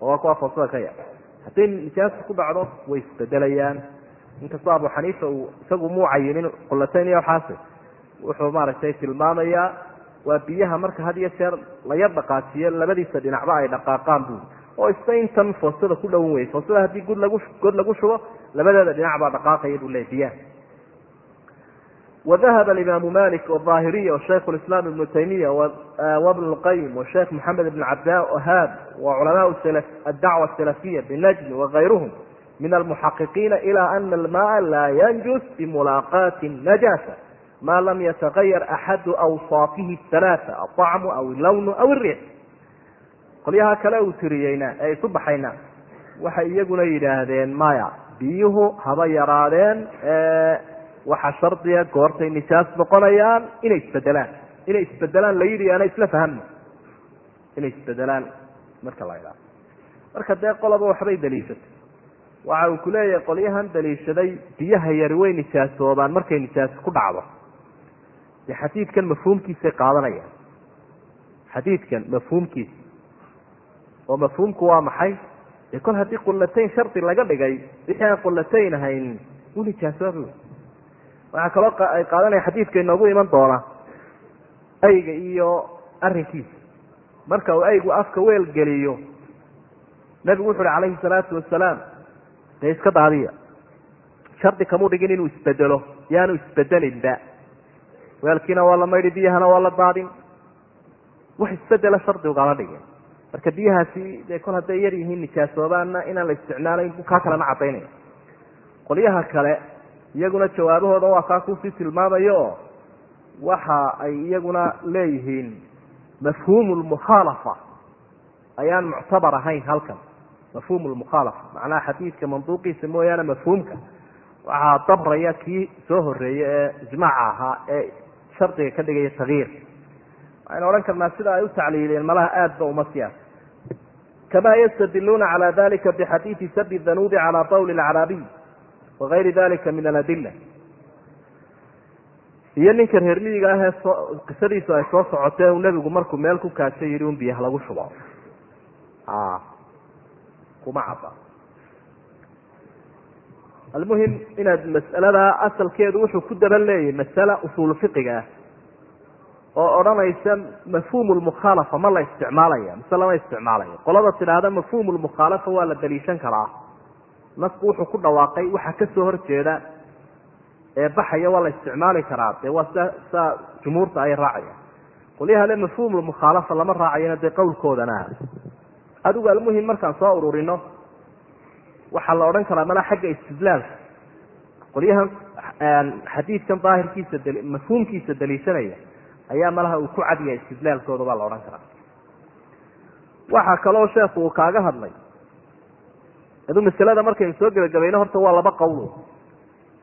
A: oo waa kuwa foosada ka yar. Hadday nijaasa ku dhacdo way isbedelayaan inkastoo abu xaniifa uu isagu muu cayinin qullatayn iyo waxaas wuxuu maaragtay tilmaamayaa waa biyaha marka had iyo jeer laya dhaqaajiyo labadiisa dhinacba ay dhaqaaqaan buuli oo isna intan foosada ku dhowan weye foosada haddii god lagu god lagu shubo labadeeda dhinac baa dhaqaaqaya buu leey biyaha. Wadahaba alimaamu malik aahiriya washaykhu lislaam ibnu taymiya ah, bn lqayim washeekh maxamed ibn cabdahab wa culamaau adacwa asalafiya binajmi wakayruhum min almuxaqiqiina ilaa ana almaa laa yanjus bimulaaqaati najaasa maa lam yatagayar axadu awsaafihi alaaa alطacmu aw illawnu aw iriix qolyaha kale uu tiriyeyna ee isu baxayna waxay iyaguna yidhaahdeen maya biyuhu haba yaraadeen waxaa shardiga goortay nijaas noqonayaan inay isbedelaan inay isbedelaan layidhi ana isla fahano inay isbedelaan marka la idhaaho marka dee qoloba waxbay daliishatay waxa uu kuleeyahay qolyahan daliishaday biyaha yari way nijaasoobaan markay nijaas ku dhacdo. Dee xadiidkan mafhuumkiisay qaadanayaan. Xadiidkan mafhuumkiisa oo mafhuumku waa maxay? Dee kol haddii qulatayn shardi laga dhigay wixii aan qulatayn ahayn u nijaasoobi waxaa kaloo ay qaadanaya xadiidka inoogu iman doona ayga iyo arrinkiisa. Marka uu aygu afka weel geliyo nabigu wuxu uhi calayhi salaatu wasalaam dee iska daadiya shardi kamuu dhigin inuu isbedelo yaanu isbedelinba. Weelkiina waa la maydhi biyahana waa la daadin wax isbedela shardi ugama dhigin. Marka biyahaasi dee kol hadday yar yihiin nijaasoobaanna inaan la isticmaalayn bu kaa kalena cadaynaya qolyaha kale iyaguna jawaabahooda waa kaa ku sii tilmaamayo. Oo waxa ay iyaguna leeyihiin mafhuumu lmukhaalafa ayaan muctabar ahayn halkan mafhum lmukhaalafa macnaha xadiidka manduuqiisa mooyaane mafhuumka waxaa dabraya kii soo horreeya ee ijmaaca ahaa ee shardiga ka dhigaya tagiir waxaynu odhan karnaa sida ay u tacliiliyeen malaha aadba uma siyaas kama yastadiluuna cala dalika bixadiidi sabi danuubi cala bawli lacraabiy wagayri dalika min aladilla. Iyo ninka reer miyiga ahee qisadiisu ay soo socotee uu nebigu markuu meel ku kaashay yidhi un biyaha lagu shubo kuma cadda almuhim inaad mas'alada asalkeedu wuxuu ku daban leeyahy masala usuul fiqiga ah oo odhanaysa mafhuum lmukhaalafa ma la isticmaalaya mise lama isticmaalayo qolada tidhaahda mafhuum lmukhaalafa waa la daliishan karaa. Nasku wuxuu ku dhawaaqay waxa ka soo horjeeda ee baxaya waa la isticmaali karaa dee waa sa saa jumhuurta ay raacayaan. Qolyaha le mafhuum lmukhaalafa lama raacayana dee qowlkoodana adigu almuhim markaan soo ururino waxaa la odhan karaa mala xagga istidlaalka qolyahan xadiidkan daahirkiisa mafhuumkiisa daliishanaya ayaa malaha uu ku cadyahay istidlaalkooda baa la odhan karaa. Waxaa kaloo sheekhu uu kaaga hadlay adu masalada markaynu soo gebagabayno horta waa laba qowlo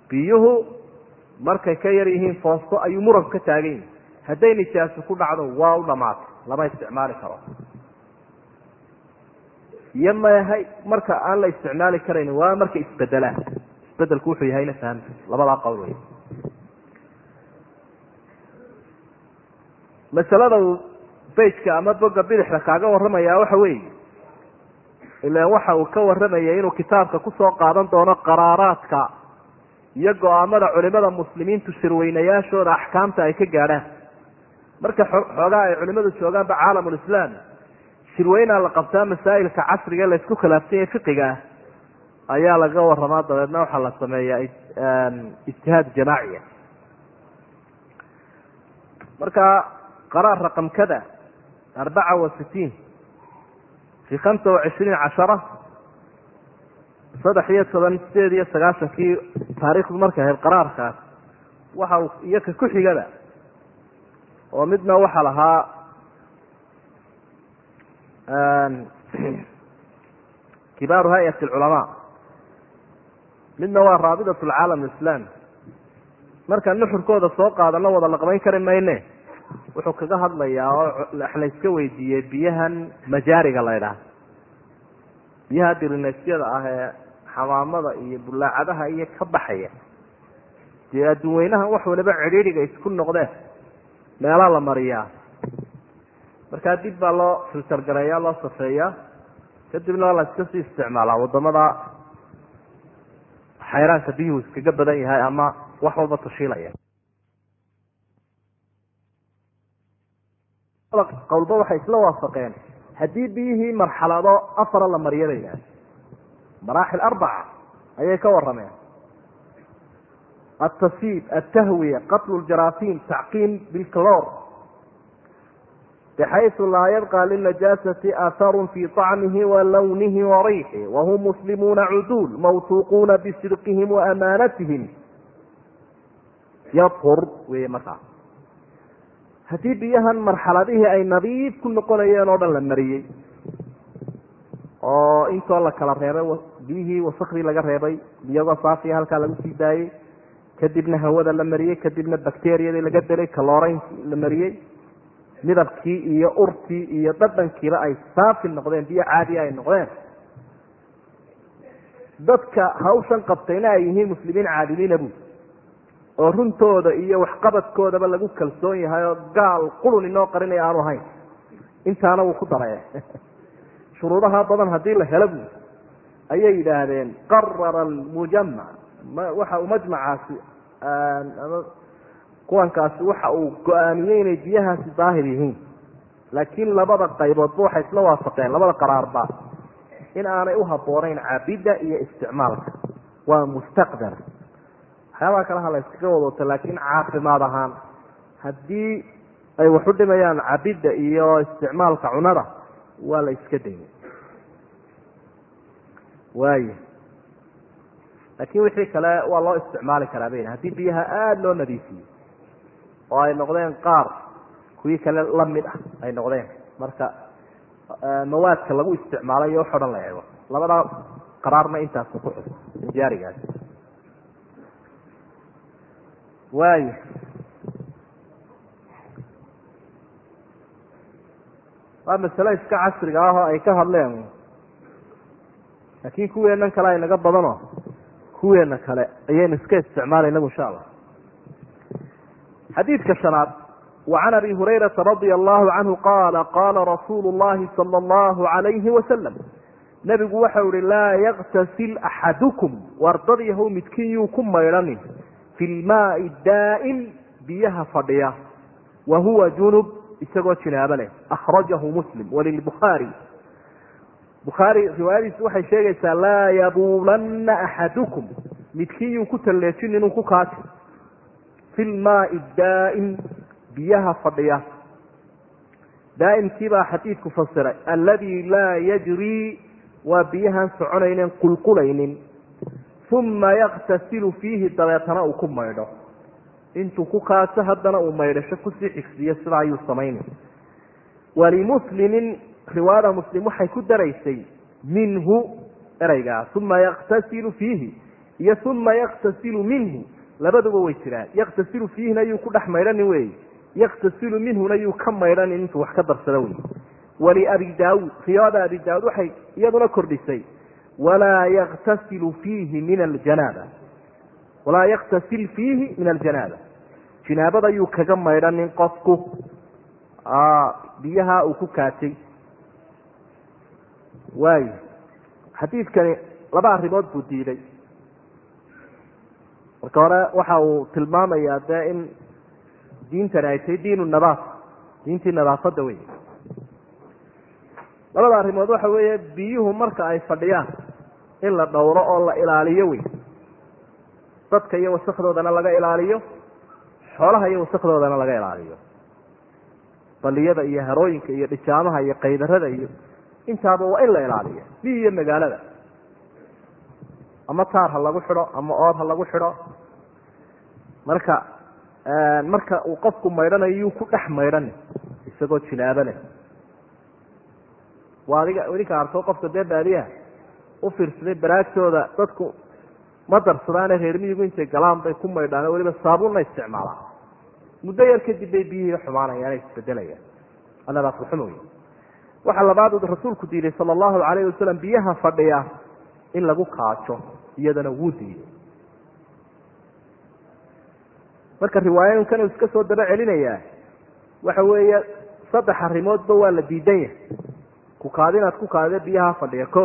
A: biyuhu markay ka yar yihiin foosto ayuu muranku ka taagan yihi hadday nijaaso ku dhacdo waa u dhamaatay. Lama isticmaali karo iyo mayahay marka aan la isticmaali karayn waa marka isbedelaan isbedelku wuxuu yahayna fahamta labadaa qowl wey masalada uu bejka ama boga bidixda kaaga warramaya waxa weeye ilaan waxa uu ka warramaya inuu kitaabka ku soo qaadan doono qaraaraadka iyo go'aamada culimada muslimiintu shirweynayaashooda axkaamta ay ka gaadhaan. Marka xoogaa ay culimadu joogaanba shirweynaa la qabtaa masaa'ilka casriga laysku khilaafsan yahay fiqiga ah ayaa laga waramaa dabeedna waxaa la sameeyaa ijtihaad jamaaciya. Marka qaraar raqamkada arbaca wa sitiin fi hamsa wa cishriin cashara saddex iyo toban sideed iyo sagaashankii taariikhdu markay ahayd qaraarkaas waxa iyo ka ku xigada oo midna waxaa lahaa kibaaru hay'ati alculamaa. Midna waa raabidat alcaalam alislaami markaan nuxurkooda soo qaadano wada laqbayn kari mayne. Wuxuu kaga hadlayaa oo layska weydiiyey biyahan majaariga la ydhaha biyaha dirinesyada ah ee xamaamada iyo bulaacadaha iyo ka baxaya. Dee adduun weynahan wax waliba cidhiidhiga isku noqdeen. Meelaa la mariyaa markaa dib baa loo filter gareeyaa loo safeeyaa. Kadibna la iska sii isticmaalaa waddamada. Xayraanka biyuhu iskaga badan yahay ama wax walba tashiilaya. Qowlba waxay isla waafaqeen. Haddii biyihii marxalado afara la mariya bay yidhaha maraaxil arbaca ayay ka warameen altasiib altahwiya qatlu ljaraafiim tacqiim bilclor bxayثu laa yabqa linajaasati aatharu fii طacmihi wa lawnihi wa rayxi wahum muslimuuna cuduul mawtuuquuna bisidqihim waamaanatihim yadhur wey markaa haddii biyahan marxaladihii ay nadiif ku noqonayeen oo dhan la mariyey oo intoo la kala reebay biyihii wasakdii laga reebay iyagoo saafiya halkaa lagu sii daayey kadibna hawada la mariyey kadibna bakteriyadii laga delay kalooreyn la mariyey midabkii iyo urtii iyo dhadhankiiba ay saafi noqdeen biyo caadiya ay noqdeen. Dadka hawshan qabtayna ay yihiin muslimiin caadiliina bu oo runtooda iyo waxqabadkoodaba lagu kalsoon yahay oo gaal qulun inoo qarinaya aanu ahayn. Intaana wuu ku daree shuruudaha badan haddii la helo bu ayay yidhaahdeen qarara almujamac waxa uu majmacaasi kuwankaasi waxa uu go'aamiyey inay biyahaasi daahir yihiin. Laakiin labada qayboodba waxay isla waafaqeen labada qaraarba in aanay uhaboonayn cabidda iyo isticmaalka. Waa mustaqdar waxyaabaha kalaha la yskaga wadota laakiin caafimaad ahaan haddii ay wax u dhimayaan cabidda iyo isticmaalka cunada waa la iska dayay. Waaya laakiin wixii kale waa loo isticmaali karaa bayna haddii biyaha aada loo nadiifiyo oo ay noqdeen qaar kuwii kale la mid ah ay noqdeen. Marka mawaadka lagu isticmaalayo wax o dhan la eego. Labadaa qaraarna intaas ku xus injaarigaas. Waaya waa masale iska casriga ah oo ay ka hadleen. Laakiin kuweenan kale ay naga badano kuweena kale ayaynu iska isticmaalaynagu insha allah xadiidka shanaad wa can abi hurayraa radia allahu canhu qaala qaala rasuulu llahi sala allahu alayhi wasalam nebigu waxau ihi laa yaktasil axadukum wardadyahow midkiin yuu ku maydhanin fi lmaai daa'il biyaha fadhiya wa huwa junub isagoo jinaabo leh akhrajahu muslim walilbukhaari bukhaari. Riwaayadiisu waxay sheegaysaa laa yabuulanna axadukum midkiin ku talleejin inuu ku kaati fi lmaai daa'im biyaha fadhiya. Daa'imkii baa xadiidku fasiray alladii laa yajrii waa biyahaan soconaynen qulqulaynin. Uma yaktasilu fiihi dabeetana uu ku maydho. Intuu ku kaaso haddana uu maydhasho ku sii xigsiiyo sidaa ayuu samayni walimuslimin riwaayada muslim waxay ku daraysay minhu ereygaa uma yaktasilu fiihi iyo uma yaktasilu minhu labaduba way jiraan. Yaktasilu fiihina yuu ku dhex maydhanin wey yaktasilu minhuna yuu ka maydhanin intuu wax ka darsado wey waliabi daawuud riwaayada abi daawuud waxay iyaduna kordhisay. Walaa yaktasilu fiihi min aljanaaba. Walaa yaktasil fiihi min aljanaaba. Jinaabada yuu kaga maydhanin qofku. Biyaha uu ku kaajay waayo xadiidkani laba arrimood buu diiday marka hore waxa uu tilmaamayaa dee in diintani ay tahay diinu nabaat diintii nadaafadda wey labada arrimood waxa weeye biyuhu marka ay fadhiyaan in la dhowro oo la ilaaliyo wey dadka iyo wasakdoodana laga ilaaliyo xoolaha iyo wasakdoodana laga ilaaliyo. Baliyada iyo harooyinka iyo dhijaamaha iyo qaydarada iyo intaaba waa in la ilaaliyo biyi iyo magaalada. Ama taar ha lagu xidho ama ood ha lagu xidho marka marka uu qofku maydhanayo yuu ku dhex maydhani isagoo jinaabo leh waa adiga idinka arto qofka dee baadiyaha u fiirsaday baraagtooda dadku ma darsadaane reer miyigu intay galaan bay ku maydhaan weliba saabuunna isticmaalaan. Muddo yar kadib bay biyihii xumaanayaan isbedelayaan. Anadaasxum wey waxaa labaad rasuulku diiday sala allahu calayhi wasalam biyaha fadhiya in lagu kaajo iyadana wuu diiday marka riwaayooyinkan uu iska soo daba celinayaa. Waxa weeye saddex arrimoodba waa la diidan yahay. Ku kaadi inaad ku kaadido biyaha fadhiya ko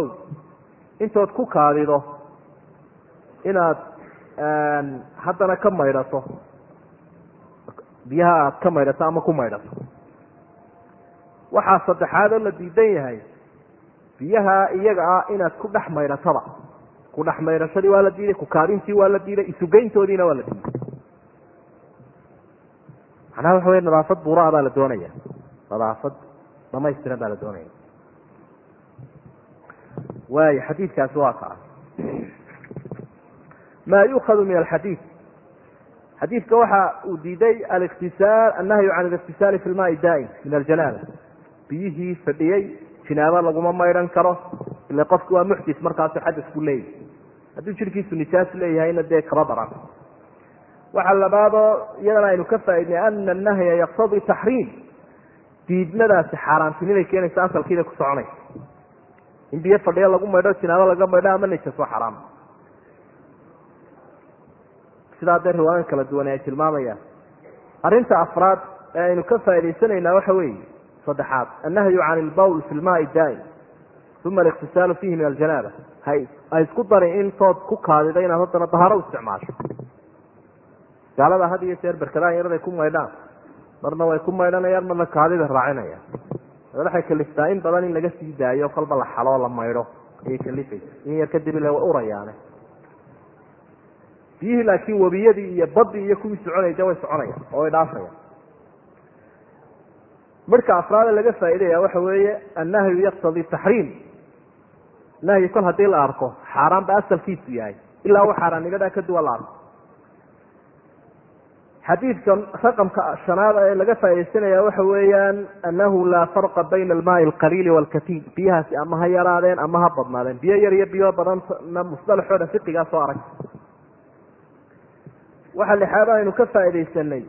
A: intood ku kaadido inaad haddana ka maydhato biyaha aad ka maydhato ama ku maydhato. Waxaa saddexaad oo la diidan yahay. Biyaha iyaga ah inaad ku dhex maydhataba. Ku dhex maydhashadii waa la diiday kukaadintii waa la diiday isugeyntoodiina waa la diiday macnaha waxa wey nadaafad buuraa baa la doonaya. Nadaafad dhamaystiran baa la doonaya. Waayo xadiidkaasi waa kaa ma yukhadu min alxadiid xadiidka waxa uu diiday aliktisaal annahyu can aliktisaali fi lmaai daa'im min aljanaaba biyihii fadhiyey jinaabo laguma maydhan karo ila qofki waa muxdis markaasu xadasku leeyahy hadduu jirkiisu nijaas leeyahayna dee kaba daran waxaa labaadoo iyadana aynu ka faaidnay ana annahya yaqtadii taxriim diidmadaasi xaaraantinimay keenaysa asalkiibay ku soconaysa in biyo fadhiyo lagu maydho jinaabo laga maydho ama nijaas waa xaraam. Sidaa dee riwaayan kala duwan ay tilmaamayaan. Arrinta afraad ee aynu ka faa'idaysanaynaa waxa weeye saddexaad annahyu can ilbawl fi lmaai daa'im uma aliktisaalu fiihi min aljanaaba. Ha isku darin intood ku kaadido inaad haddana dahaaro u isticmaasho gaalada had iyo jeer berkadaha yaraday ku maydhaan. Marna way ku maydhanayaan marna kaadida raacinayaan. Waxay kaliftaa in badan in laga sii daayo kolba la xaloo la maydho. Ayay kalifaysa in yar kadib ile way urayaane. Biyihii laakiin webiyadii iyo badii iyo kuwii soconay way soconayaan oo way dhaafayaan. Marka afraada laga faaidaya waxa weeye annahyu yaqtadii taxriim nahyi kol haddii la arko xaaraan ba asalkiisu yahay. Ilaa u xaaraannimada kaduwa la arko xadiidkan raqamka shanaad ee laga faa'idaysanaya waxa weeyaan annahu laa farqa bayna almaai alqaliili waalkatiir biyahaasi ama ha yaraadeen ama ha badnaadeen. Biyo yar iyo biyo badanna musdalaxooda fiqigaa soo arag. Waxa lixaad aynu ka faa'idaysanay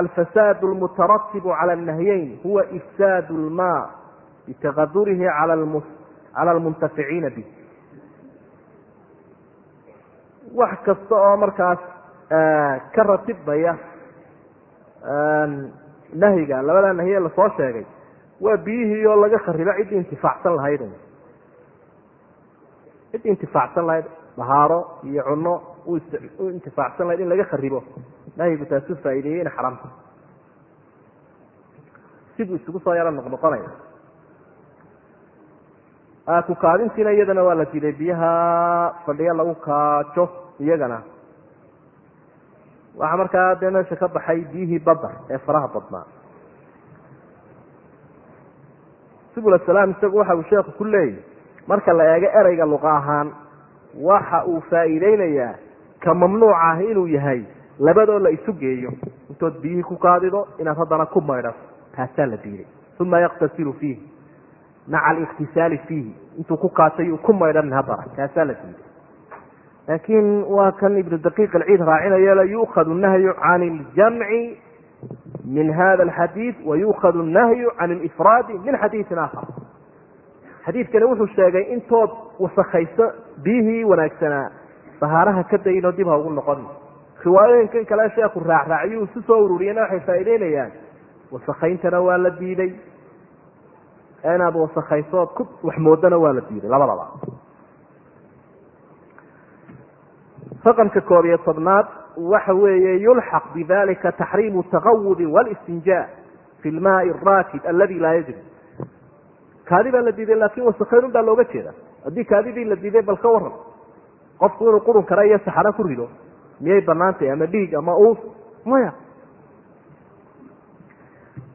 A: alfasaad almutaratibu cala alnahyeyn huwa ifsaad lma bitaqadurihi cala almuntaficiina bih wax kasta oo markaas ka ratibmaya nahyiga labada nahye la soo sheegay waa biyihii oo laga kharibo ciddii intifaacsan lahayd. Ciddii intifaacsan lahayd dahaaro iyo cuno u intifaacsan lahayd in laga kharibo nahyigu taasu faa'ideeyey in xaramta. Sibuu isugu soo yaro noqnoqonaya kukaadintiina iyadana waa la diiday biyaha fadhiya lagu kaajo iyagana waxaa markaa dee meesha ka baxay biyihii badda ee faraha badnaa. Subul salaam isagu waxa uu sheekhu ku leeyahy marka la eego ereyga luqa ahaan waxa uu faa'iideynayaa ka mamnuuc ah inuu yahay labadoo la isu geeyo. Intood biyihii ku kaadido inaad haddana ku maydhato taasaa la diiday. Uma yaqtasilu fiihi maca aliktisaali fiihi intuu ku kaatay uu ku maydhanin haddana taasaa la diiday laakiin waa kan ibnu daqiiq alciid raacinayo la yu'khadu nahyu can iljamci min hada alxadiid wa yu'khadu nahyu can alifraadi min xadiidin aakhar. Xadiidkani wuxuu sheegay intood wasakayso biyihii wanaagsanaa dahaaraha ka daynoo dib ha ugu noqon. Riwaayooyinkan kale sheekhu raacraaciyuu isu soo ururiyena waxay faa'ideynayaan wasakayntana waa la diiday inaad wasakayso ood ku wax moodana waa la diiday labadaba raqamka koob iyo tobnaad waxa weeye yulxaq bidalika taxriimu taqawudi walistinja fi lmaai araakid aladi laa yajri. Kaadi baa la diiday laakin wasakaynun baa looga jeeda haddii kaadidii la diiday bal ka waran qofku inuu qurun kara iyo saxaro ku rido. Miyay banaantay ama dhiig ama uus? Maya.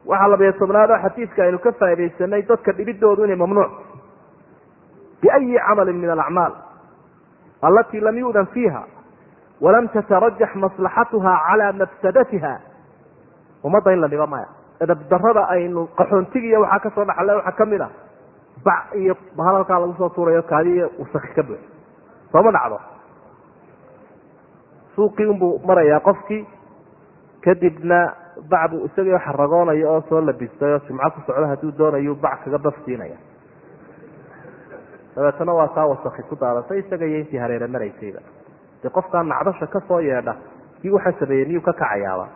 A: Waxaa labayo tobnaado xadiidka aynu ka faa'idaysanay dadka dhibidoodu inay mamnuuc. Biayi camalin min alacmaal alati lam yu'dan fiiha walam tatarajax maslaxatuha calaa mafsadatiha ummadda in la dhibo maya edabdarada aynu qaxoontigiiyo waxaa ka soo dhaxle waxaa ka mid a bac iyo halkaa lagu soo tuurayo kaadi iyo wasaki ka buux sooma dhacdo suuqii unbuu marayaa qofkii kadibna bac buu isagio xaragoonayo oo soo labistay oo jimco ku socdo hadduu doonayu bac kaga bafsiinaya dabeetana waa kaa wasaki ku daadatay isaga iyo intii hareere maraysayba dee qofkaa nacdasha ka soo yeedha kii waxaa sameeyey miyuu ka kacayaaba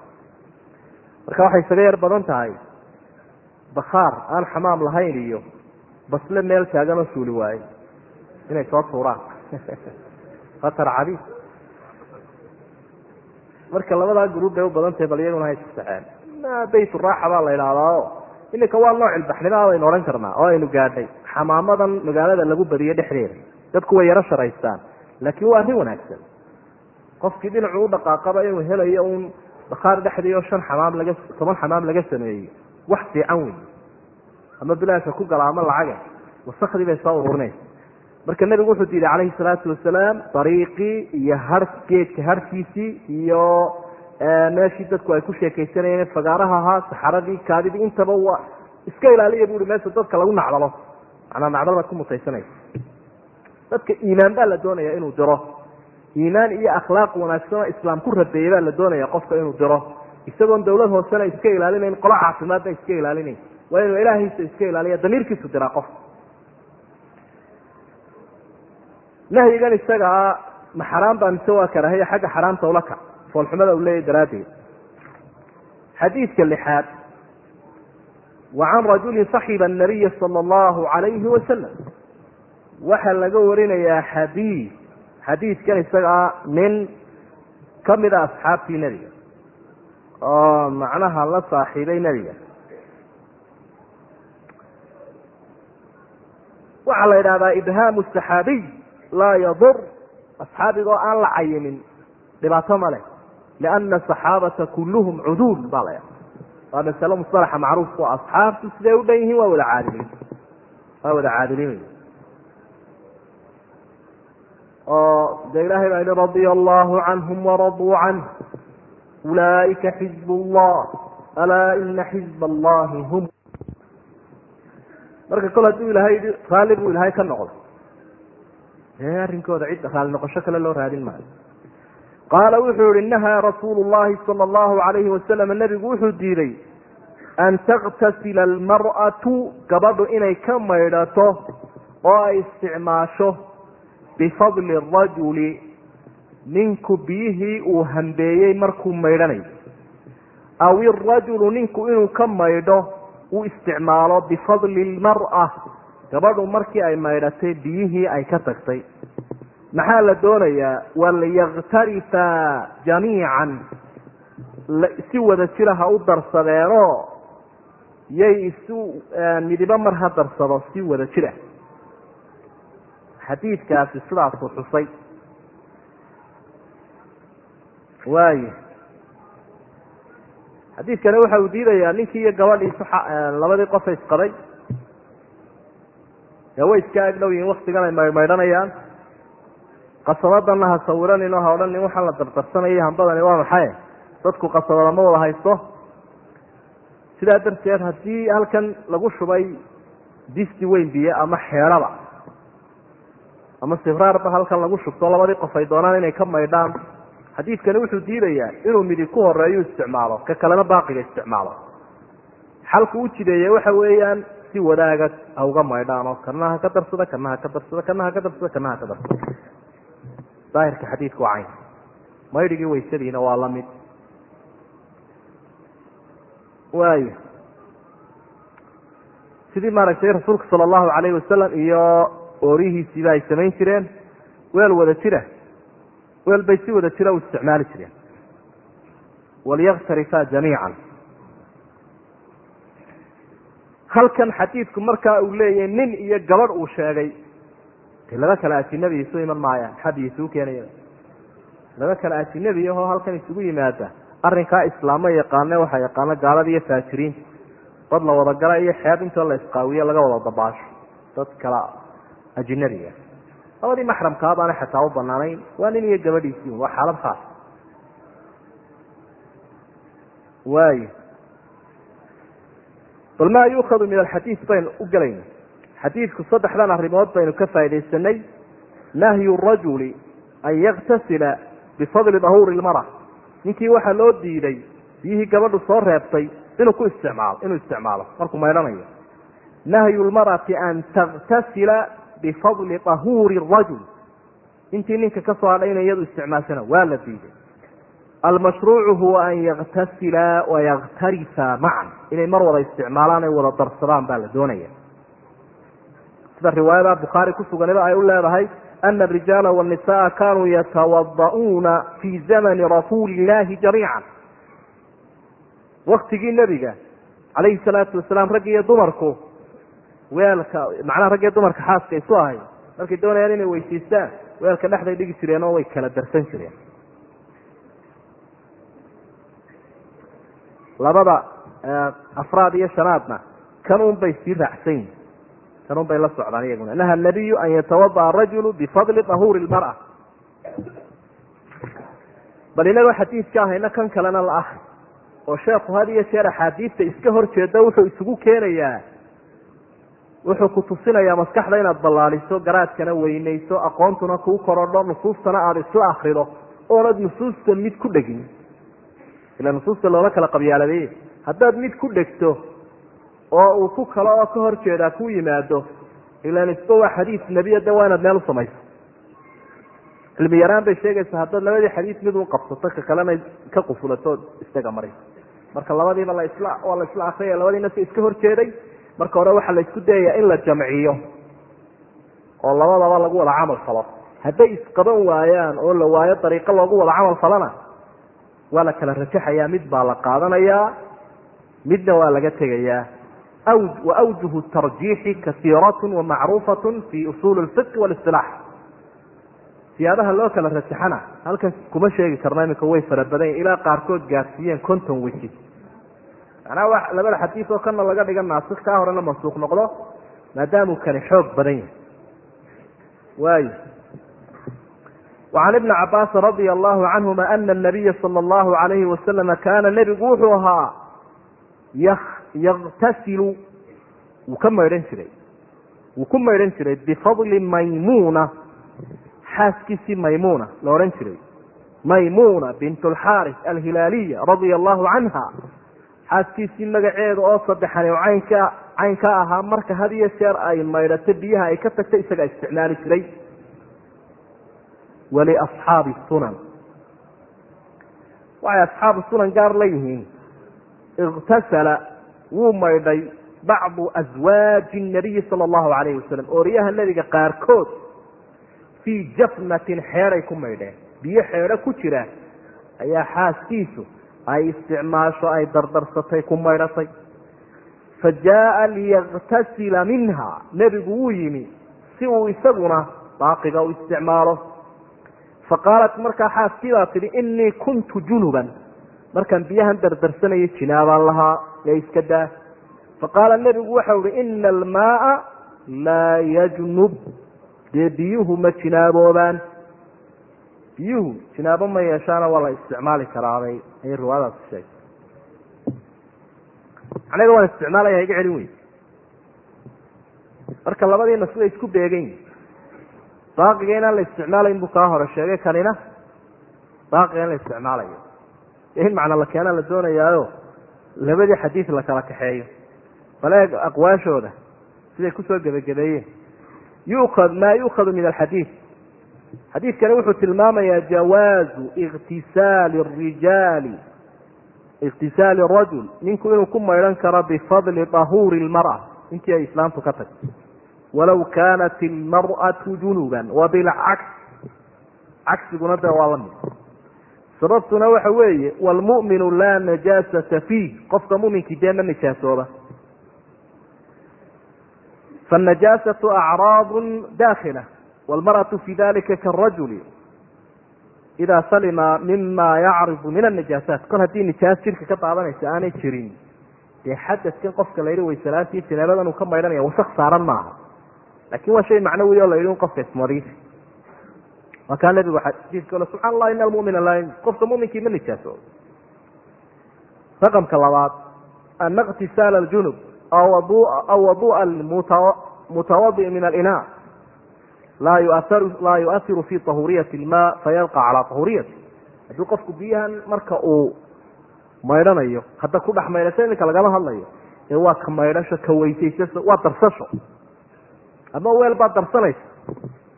A: marka waxay isaga yar badan tahay bakhaar aan xamaam lahayn iyo basle meel taagan oo suuli waaye. Inay soo tuuraan. Khatar cadiid marka labadaa gruub bay u badan tahay bal iyaguna hay issaxeen bayt raaxa baa la idhaahdaa iminka waa nooc ilbaxnimo baynu odhan karnaa oo aynu gaadhay. Xamaamadan magaalada lagu badiyo dhexdeeda. Dadku way yaro sharaystaan laakiin waa arrin wanaagsan qofkii dhinacu u dhaqaaqaba inuu helayo un bakhaar dhexdii oo shan xamaam laga toban xamaam laga sameeyey. Wax fiican wey ama bilaasha ku gala ama lacaga. Wasakdii bay soo ururinaysa marka nebigu wuxuu diiday calayhi salaatu wasalaam dariiqii iyo har geedka harkiisii iyo meeshii dadku ay ku sheekaysanayeen fagaaraha ahaa saxaradii kaadidii intaba waa iska ilaaliya buui meesha dadka lagu nacdalo. Macnaa nacdal baad ku mutaysanaysa. Dadka iimaan baa la doonaya inuu diro iimaan iyo akhlaaq wanaagsan oo islaam ku rabeeyey baa la doonaya qofka inuu diro. Isagoon dawlad hoosena iska ilaalinayn qolo caafimaadna iska ilaalinayn. Waa inuu ilaahiisa iska ilaaliya damiirkiisu diraa qofka nahyigan isagaa ma xaraam baa mise waa karaahiya xagga xaraamta ula kac foolxumada uu leeyahy daraaddeed. Xadiidka lixaad. Wa can rajulin saxiba anabiya sala allahu calayhi wasalam waxaa laga warinayaa xadiid xadiidkan isagaa nin ka mid a asxaabtii nebiga. Oo macnaha la saaxiibay nebiga. Waxaa la yidhahdaa ibhaamu saxaabiy laa yadur. Asxaabigoo aan la cayimin dhibaato ma leh. Liana asaxaabata kulluhum cuduul baa la waa masalo musalaxa macruufku asxaabtu siday u dhan yihiin? Waa wada caadiliin waa wada caadiliin oo de ilahay baa yihi radia allahu canhum waraduu canh ulaaika xizb allah alaa ina xizb allahi hum marka kol hadduu ilahay raalli buu ilahay ka noqday ee arrinkooda cid raalli noqosho kale loo raadin maayo qaala wuxuu yihi nahaa rasuulu llahi sala allahu alayhi wasalam nebigu wuxuu diiday an taktasila almar'atu gabadhu inay ka maydhato oo ay isticmaasho bifadli rajuli ninku biyihii uu hambeeyey markuu maydhanayo aw irajulu ninku inuu ka maydho uu isticmaalo bifadli lmar'a gabadhu markii ay maydhatay biyihii ay ka tagtay maxaa la doonayaa walyaktarifa jamiican si wada jira ha u darsadeenoo yay isu midibo mar ha darsado si wada jira xadiidkaasi sidaasuu xusay. Waayo xadiidkani waxa uu diidayaa ninkii iyo gabadhii labadii qofa isqabay. Ee way iska agdhow yihiin waktigan ay maydmaydhanayaan qasabadanna ha sawiranin oo ha odhanin waxaan la dardarsanayay hambadani waa maxay? Dadku qasabada ma wada haysto. Sidaa darteed haddii halkan lagu shubay disti weyn biyo ama xeedhaba ama sibraarba halkan lagu shubto labadii qof ay doonaan inay ka maydhaan. Xadiidkani wuxuu diidayaa inuu midi ku horeeyu isticmaalo ka kalena baaqiga isticmaalo. Xalku u jideeye waxa weeyaan si wadaaga ha uga maydhaan oo ha ka darsada kana ha ka darsada kana ha ka darsada kana ha ka darsada. Daahirka xadiidku waa cayn. Maydhigii waysadiina waa la mid. Waayo. Sidii maaragtay rasuulka sala allahu calayhi wasalam iyo oorihiisiiba ay samayn jireen weel wada jira weel bay si wada jira u isticmaali jireen. Walyaktarifa jamiican. Halkan xadiidku markaa uu leeyahay nin iyo gabadh uu sheegay. De laba kale ajinabi isu iman maayaan maxaa isugu keenaya laba kale ajinabi ahoo halkan isugu yimaada. Arrinkaa islaamo yaqaane waxaa yaqaano gaalada iyo faajiriinta dad la wada gala iyo xeeb intoo la isqaawiyo laga wada dabaasho dad kala ajinabiga labadii maxramkaa baana xataa u banaanayn waa nin iyo gabadhiisii waa xaalad khaas. Waayo. Bal maa yuukadu min alxadiid baynu u gelayna. Xadiidku saddexdan arrimood baynu ka faaidaysanay nahyu rajuli an yaktasila bifadli dahuuri lmara ninkii waxaa loo diiday biyihii gabadhu soo reebtay inuu ku isticmaalo inuu isticmaalo. Markuu maydhanayo. Nahyu lmarati an taktasila bifadli dahuuri rajul intii ninka ka soo hadhay ina iyadu isticmaashana waa la diiday almashruucu huwa an yaktasila wayaktarifa macan inay mar wada isticmaalaan ay wada darsadaan baa la doonaya sida riwaayada bukhaari kusuganiba ay u leedahay ana arijaala wanisaaa kanuu yatawada'uuna fi zamani rasuuli illahi jamiican waktigii nebiga calayhi salaatu wasalaam iyo dumarku weelka macnaha raggiyo dumarka xaaska isu ahay markay doonayaan inay weysiistaan weelka dhexday dhigi jireen oo way kala darsan jireen. Labada afraad iyo shanaadna kanun bay sii raacsan yihiin kanun bay la socdaan iyaguna. Naha nabiyu an yatawada'a rajulu bifadli dahuuri lmar'a. Bal inagoo xadiidka ahayna kan kalena la ah. Oo sheekhu had iyo jeer axaadiidta iska hor jeeda wuxuu isugu keenayaa wuxuu ku tusinayaa maskaxda inaad ballaaliso garaadkana weynayso aqoontuna kuu korodho nusuustana aada isla akrido oonad nusuusta mid ku dhegin. Ila nusuusta loola kala qabyaaladeeye haddaad mid ku dhegto oo uu ku kalo oo ka hor jeedaa ku yimaado ilan isba waa xadiid nebiya de waa inaad meel u samayso. Cilmi yaraan bay sheegaysaa haddaad labadii xadiid mid un qabsato ka kalena ka qufulato isaga mari marka labadiiba lasla waa la isla akriyaya labadiina si iska hor jeeday marka hore waxaa la isku dayayaa in la jamciyo oo labadaba lagu wada camal falo. Hadday isqaban waayaan oo la waayo dariiqo loogu wada camal falana waa la kala rajaxayaa mid baa la qaadanayaa midna waa laga tegayaa. Wa awjuhu tarjiixi kasiiratun wamacruufatun fi usuuli lfiqi walisilaax siyaabaha loo kala rajaxana halkan kuma sheegi karna iminka way fara badan ilaa qaarkood gaarsiiyeen conton weji manaa w labada xadiis oo kana laga dhiga naasik kaa horena mansuuq noqdo maadaamuu kani xoog badan yahay. Waayo. Wacan ibni cabaasin radia allahu canhuma ana anabiya sala allahu alayhi wasalama kaana nebigu wuxuu ahaa yaktasilu wuu ka maydhan jiray. Wuu ku maydhan jiray bifadli maymuuna xaaskiisii maymuuna la odhan jiray. Maymuuna bint alxaaris alhilaaliya radia allahu canha xaaskiisii magaceeda oo saddexani oo caynka cayn ka ahaa marka had iyo jeer ay maydhato biyaha ay ka tagta isagaa isticmaali jiray. Waliasxaabi sunan. Waxay asxaabu sunan gaar la yihiin. Iktasala wuu maydhay bacdu aswaaji nabiyi sala allahu calayhi wasalam ooriyaha nebiga qaarkood fii jafnatin xeeday ku maydheen. Biyo xeedho ku jira. Ayaa xaaskiisu ay isticmaasho ay dardarsatay ku maydhatay. Fa jaaa liyaktasila minha. Nebigu wuu yimi si uu isaguna baaqiga u isticmaalo. Faqaalat markaa xaaskii baa tidhi inii kuntu junuban. Markaan biyahan dardarsanaya jinaabaan lahaa ee iska daa. Faqaala nebigu waxau ihi ina almaaa laa yajnub. Dee biyuhu ma jinaaboobaan biyuhu jinaabo ma yeeshaana waa la isticmaali karaabay. Ayay riwaayadaasi sheegtay. Aniga waan isticmaalaya iga celin wey marka labadiina siday isku beegan yihiin baaqiga inaan la isticmaalayn buu kaa hore sheegay kanina baaqiga in la isticmaalayo. In macna la keenaa la doonayaayo labadii xadiid la kala kaxeeyo. Bal eeg aqwaashooda siday ku soo gebagabeeyeen yuukad maa yuukhadu min alxadiid xadiidkani wuxuu tilmaamayaa jawaazu iktisaali rijaali iktisaali rajul ninku inuu ku maydhan karo bifadli dahuuri lmara intii ay islaamtu ka tagtay. Walow kaanat ilmar'atu junuban wa bilcaks cagsiguna de waa la mid. Sababtuna waxa weeye wlmu'minu laa najaasata fiih qofka muminkii dee ma nijaasooba faanajaasatu acraadu dakila wlmarأaةu fi dalika karajuli ida salima mima yacridu min الnijaasaat kol haddii nijaas jirka ka daadanaysa aanay jirin dee xadadkan qofka la yihi waysalaantii janaabadan uu ka maydhanaya wasak saaran maaha lakin waa shay macnawi o la yihi un qofka ismariisi waa kaa nabigu xadiidka ole subxana allah ina almumina laa qofka muminkii ma nijaaso raqamka labaad ana اktisaal اljunub aw waduءa mutawadi min alina laa yuairu fi ahuriyati lma fayalqa calaa ahuriyati hadduu qofku biyahan marka uu maydhanayo hadda ku dhex maydhasho iminka lagama hadlayo ee waa ka maydhasho ka weysaysasho waa darsasho. Ama weel baad darsanaysa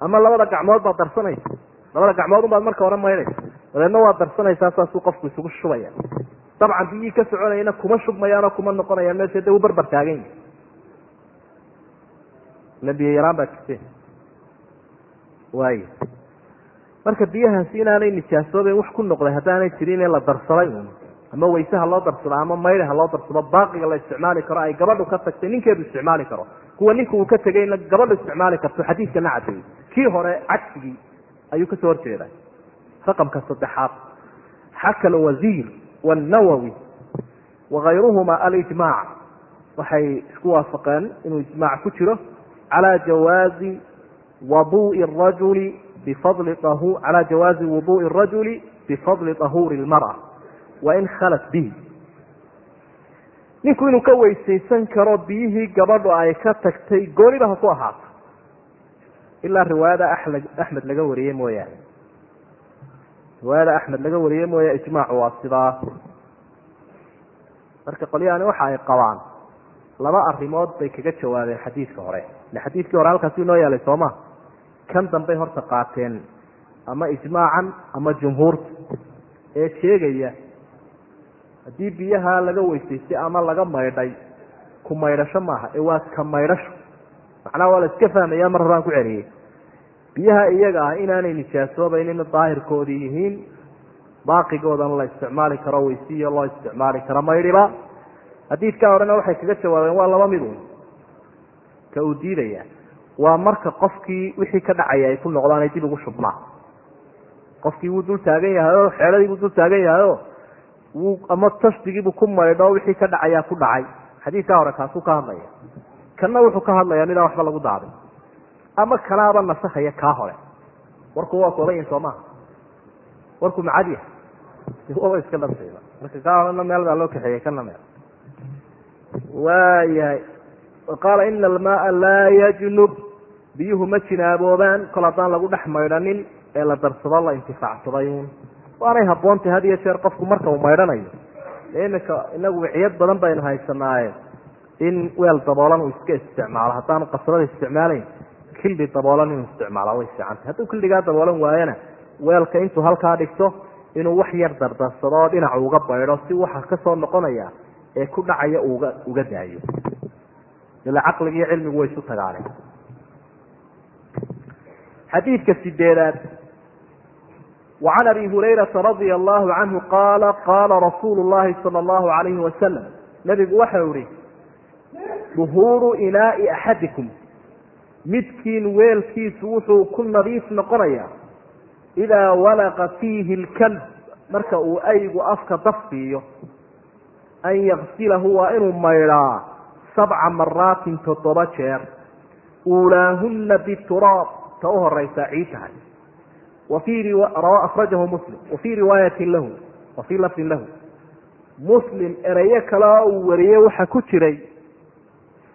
A: ama labada gacmood baad darsanaysa labada gacmood unbaad marka hore maydhaysa dabeedna waa darsanaysaa saasuu qofku isugu shubaya. Dabcan biyihii ka soconayana kuma shubmayaanoo kuma noqonayaan meesha de uu barbar taagan yahay. Ila yaraan baa jirteen waay marka biyahaasi inaanay nijaasooben wax ku noqday haddaanay jirin in la darsaday un ama wayse ha loo darsado ama mayre loo darsado baaqiga la isticmaali karo ay gabadhu ka tagtay ninkeedu isticmaali karo kuwa ninka uu ka tegayna gabadhu isticmaali karto xadiidkana cadeeyey. Kii hore cagsigii ayuu ka soo horjeeda raqamka saddexaad. Xaka alwasiir wاnawowi wakayruhuma alijmac waxay isku waafaqeen inuu ijmac ku jiro. Calى jawaazi wui rajuli bifadli calaa jawaazi wuduui rajuli bifadli tahuuri lmara wain khalat bihi. Ninku inuu ka weysaysan karo biyihii gabadho ay ka tagtay gooniba ha ku ahaato ilaa riwaayada axmed laga wariyey mooyaane. Riwaayada axmed laga wariyey mooya ijmaacu waa sidaa. Marka qolyahani waxa ay qabaan laba arrimood bay kaga jawaabeen xadiidka hore. Ile xadiidkii hore halkaasi inoo yaalay sooma kan dambey horta qaateen ama ijmaacan ama jumhuurta ee sheegaya haddii biyaha laga weysaystay ama laga maydhay ku maydhasho maaha. Ee waa ka maydhasho. Macnaha waa la iska fahmaya mar horaan ku celiyey biyaha iyaga ah inaanay nijaasoobaynin daahirkoodii yihiin baaqigoodana la isticmaali karo weysiyo loo isticmaali karo maydhiba xadiidkaa horena waxay kaga jawaabeen waa laba mid un ka uu diidaya waa marka qofkii wixii ka dhacaya ay ku noqdaan ay dib ugu shubmaan qofkii wuu dul taagan yahay o xeeladii buu dul taagan yahay o wuu ama tashdigiibuu ku maydho wixii ka dhacayaa ku dhacay. Xadiidkaa hore kaasuu ka hadlaya. Kanna wuxuu ka hadlayaa midaan waxba lagu daadin. Ama kanaaba nasahaya kaa hore. Warku waa kooban yahi soo maha warku macad yahay waba iska dhantayba marka kaa horena meel baa loo kaxeeyey kana meel. Waayahay. Qaala ina almaaa laa yajnub biyuhu ma jinaaboobaan kol haddaan lagu dhex maydhanin ee la darsado la intifaacsaday un waanay haboontay had iyo jeer qofku marka uu maydhanayo. Iminka inagu wiciyad badan baynu haysanaaye in weel daboolan uu iska isticmaalo. Haddaanu qasrada isticmaalayn kildi daboolan inuu isticmaala way fiicantay hadduu kildigaa daboolan waayana weelka intuu halkaa dhigto inuu wax yar dardarsado oo dhinacu baydho si waxa ka soo noqonaya ee ku dhacaya uga uga daayo. Ila caqliga iyo cilmigu way isu tagaaneen xadiidka sideedaad. Wa can abi hurayrata radia allahu canhu qaala qaala rasuulu llahi sala allahu alayhi wasalam nabigu waxau ihi duhuuru inaai axadikum midkiin weelkiisu wuxuu ku nadiif noqonayaa idaa walaqa fiihi lkalb marka uu aygu afka dafsiiyo an yaksilahu waa inuu maydhaa sabca maraatin toddoba jeer. Uulaahunna bituraab ta u horeysaa ciid tahay akrajahu muslim. Wafii riwaayatin lahu. Wafii lafdin lahu. Muslim erayo kale oo uu wariyey waxaa ku jiray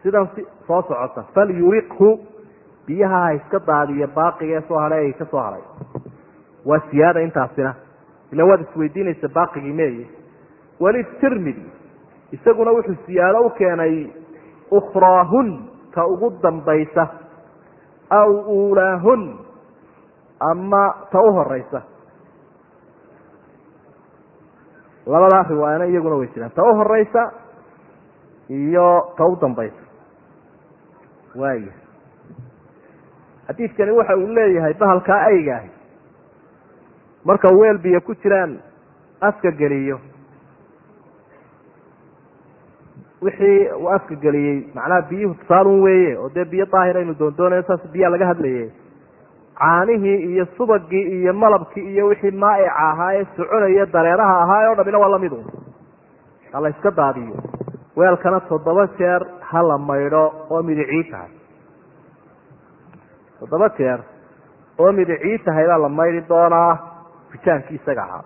A: sidan soo socota. Falyuriqhu biyaha ha iska daadiyo baaqiga soo hadhay ay ka hadhay waa siyaada intaasina. Ila waad isweydiinaysa baaqigii meeye. Walitirmidi isaguna wuxuu siyaado u keenay ukraahun ta ugu dambaysa aw uulaahun ama ta u horeysa labadaa riwaayana iyaguna way jiraan. Ta u horeysa iyo ta u dambaysa. Waaya xadiidkani waxa uu leeyahay bahalkaa aygaah marka weel biyo ku jiraan afka geliyo wixii uu afka geliyey. Macnaha biyuhu tusaalun weeye oo dee biyo daahir aynu doondoonayo saas biyaa laga hadlayay. Caanihii iyo subagii iyo malabkii iyo wixii maa'ica ahaa ee soconaya dareeraha ahaa o dhamina waa la mid un ha la daadiyo. Weelkana toddoba jeer ha la maydho oo midicii tahay. Toddoba jeer oo midicii tahay baa la maydhi doonaa fitaankii isaga ahaa.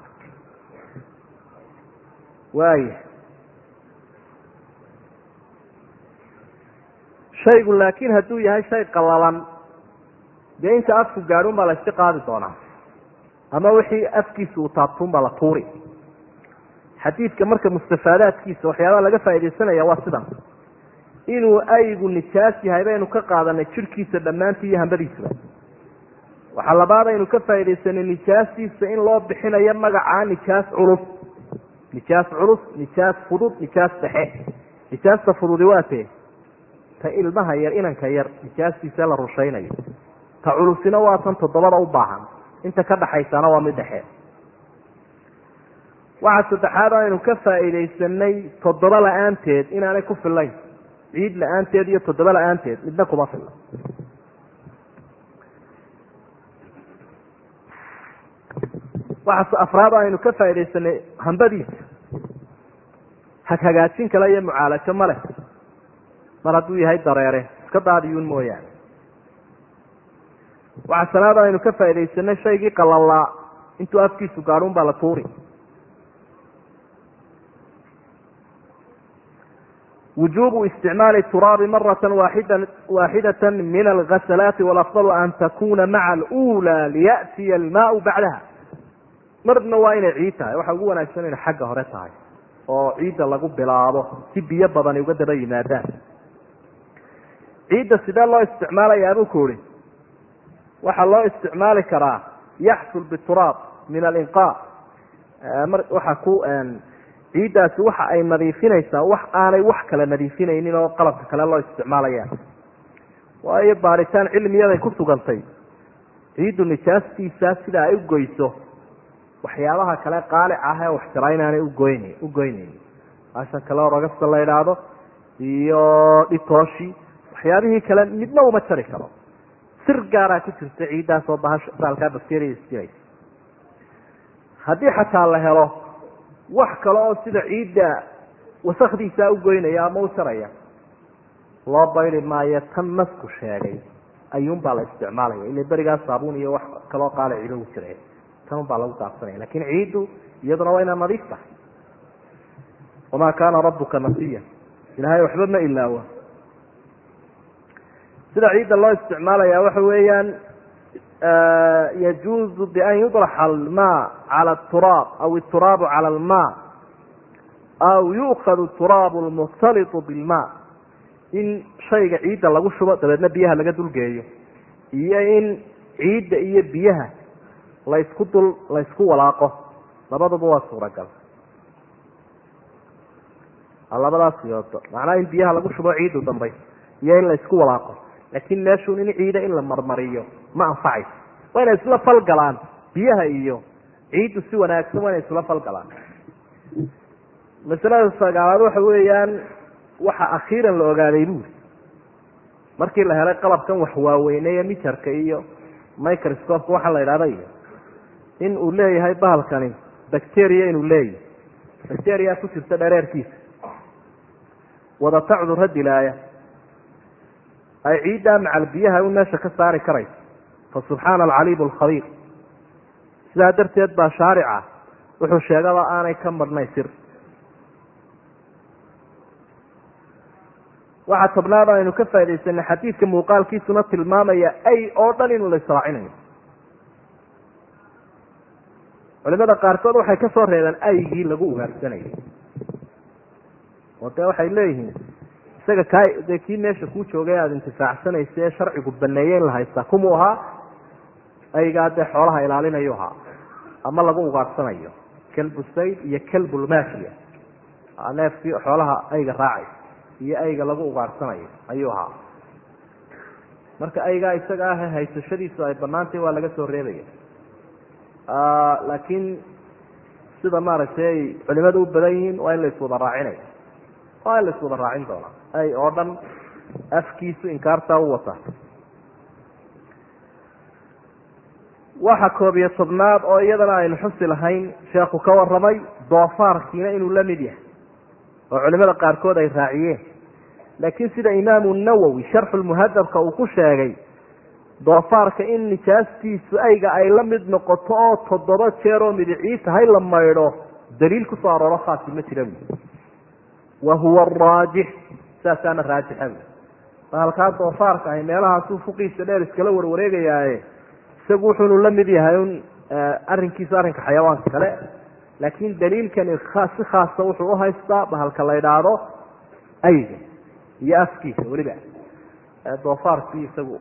A: Waaya shaygu laakiin hadduu yahay shay qallalan dee inta afku gaadhun baa la iska qaadi doonaa. Ama wixii afkiisa uu taabtuun baa la tuuri. Xadiidka marka mustafaadaadkiisa waxyaabaha laga faaidaysanaya waa sidan. Inuu aygu nijaas yahay baynu ka qaadanay jirhkiisa dhammaantii iyo hambadiisaba waxaa labaad aynu ka faaidaysanay nijaastiisa in loo bixinayo magacaa nijaas culus. Nijaas culus nijaas fudud nijaas dhexe. Nijaasta fududi waa tee ta ilmaha yar inanka yar nijaastiisa la rushaynayo. Ta culusina waa tan toddobada u baahan. Inta ka dhaxaysana waa mid dhexe. Waxaa saddexaad aynu ka faa'iidaysanay toddoba la'aanteed inaanay ku fillayn. Ciid la'aanteed iyo toddoba la'aanteed midna kuma filla. Waxaa afraad aynu ka faaidaysanay hambadiisa. Haghagaajin kale iyo mucaalajo ma leh mar hadduu yahay dareere. Iska daadiyuun mooyaane. Waxaa sanaad aynu ka faaidaysanay shaygii qalalaa intuu afkiisu gaadhuun baa la tuuri. Wujubu isticmaali turaabi marata waaida waaxidata min alghasalaati walafdalu an takuna maca alula liya'tiya almaau bacdaha. Marna waa inay ciid tahay. Waxaa ugu wanaagsan inay xagga hore tahay oo ciidda lagu bilaabo si biyo badani uga daba yimaadaan ciidda sidee loo isticmaalayaa buu ku uhi waxaa loo isticmaali karaa yaxsul bituraab min alinqa waxaa ku ciiddaasi waxa ay nadiifinaysaa wax aanay wax kale nadiifinaynin oo qalabka kale loo isticmaalaya. Waayo baaritaan cilmiyaday ku sugantay. Ciiddu nijaastiisa sida ay u goyso waxyaabaha kale qaalic ah ee waxjara inaanay ugoyn u goynaynin asha kale oo ragasta la idhaahdo iyo dhitooshi waxyaabihii kale midna uma jari karo. Sir gaaraa ku jirta ciiddaas oo bahasha baalkaa bacteria istiraysa haddii xataa la helo wax kale oo sida ciidda wasakdiisa ugoynaya ama u jaraya loo baydi maayo tan nasku sheegay. Ayuunbaa la isticmaalaya ila berigaa saabuun iyo wax kaloo qaali ciido u jira tan un baa lagu daabsanaya laakiin ciiddu iyaduna waa inaa nadiif tahay. Wamaa kaana rabuka nasiya. Ilahay waxba ma ilaawo sida ciidda loo isticmaalaya waxa weeyaan yajuuzu bian yudraxa alma cala turaab aw ituraabu cala alma aw yu'khadu turaabu lmukhtalitu bilma in shayga ciidda lagu shubo dabeedna biyaha laga dulgeeyo iyo in ciidda iyo biyaha laysku dul laysku walaaqo. Labaduba waa suuragal. Labadaas siyoodo macnaha in biyaha lagu shubo ciiddu dambay iyo in laysku walaaqo laakiin meeshun in ciida in la marmariyo. Ma anfacayso waa inay isla falgalaan biyaha iyo ciiddu si wanaagsan waa inay isla falgalaan masalada sagaalaad waxa weeyaan waxa akhiiran la ogaaday buuri markii la helay qalabkan wax waaweyneeye mijarka iyo microscopeka waxaa la idhahda iyo in uu leeyahay bahalkani bacteria inuu leeyahay. Bacteria ku jirta dhareerkiisa wada tacdurra dilaaya ay ciiddaa macal biyaha u meesha ka saari karayso fa subxaana alcaliim alkhabiir sidaa darteed baa shaarica wuxuu sheegaba aanay ka marhnay sir waxaa tobnaad aynu ka faa'idaysanay xadiidka muuqaalkiisuna tilmaamaya ay oo dhan inuu la israacinayo. Culimada qaarkood waxay ka soo reebeen aygii lagu ugaarsanayay. Oo dee waxay leeyihiin isaga dee kii meesha kuu joogay aada intifaacsanaysa ee sharcigu baneeye in la haystaa kumuu ahaa aygaa dee xoolaha ilaalinayu ahaa. Ama lagu ugaarsanayo kelbu sayd iyo kelbulmafiya neefkii xoolaha ayga raacay iyo ayga lagu ugaarsanayo ayuu ahaa. Marka aygaa isaga ah haysashadiisu ay banaantay waa laga soo reebaya. Laakiin sida maaragtay ay culimadu u badan yihiin waa in la iswada raacinaya waa in la raacin doonaa ay oo dhan afkiisu inkaartaa u wata. Waxa koob iyo tobnaad oo iyadana aynu xusi lahayn sheekhu ka warramay doofaarkiina inuu la mid yahay oo culimada qaarkood ay raaciyeen. Laakiin sida imaamu nawowi sharxulmuhadabka uu ku sheegay doofaarka in nijaastiisu ayga ay la mid noqoto oo toddoba jeer oo midicii tahay la maydho daliil ku soo arooro khaasi ma jira buui wa huwa araajix saasaana raajixa bahalkaa doofaarka ahi meelahaasuu fuqiisa dheer iskala warwareegayaaye isagu wuxuunu la mid yahay un arrinkiisu arrinka xayawaanka kale. Laakiin daliilkani si khaasa wuxuu uhaystaa bahalka la idhaahdo ayga iyo afkiisa weliba. Doofaarkii isagu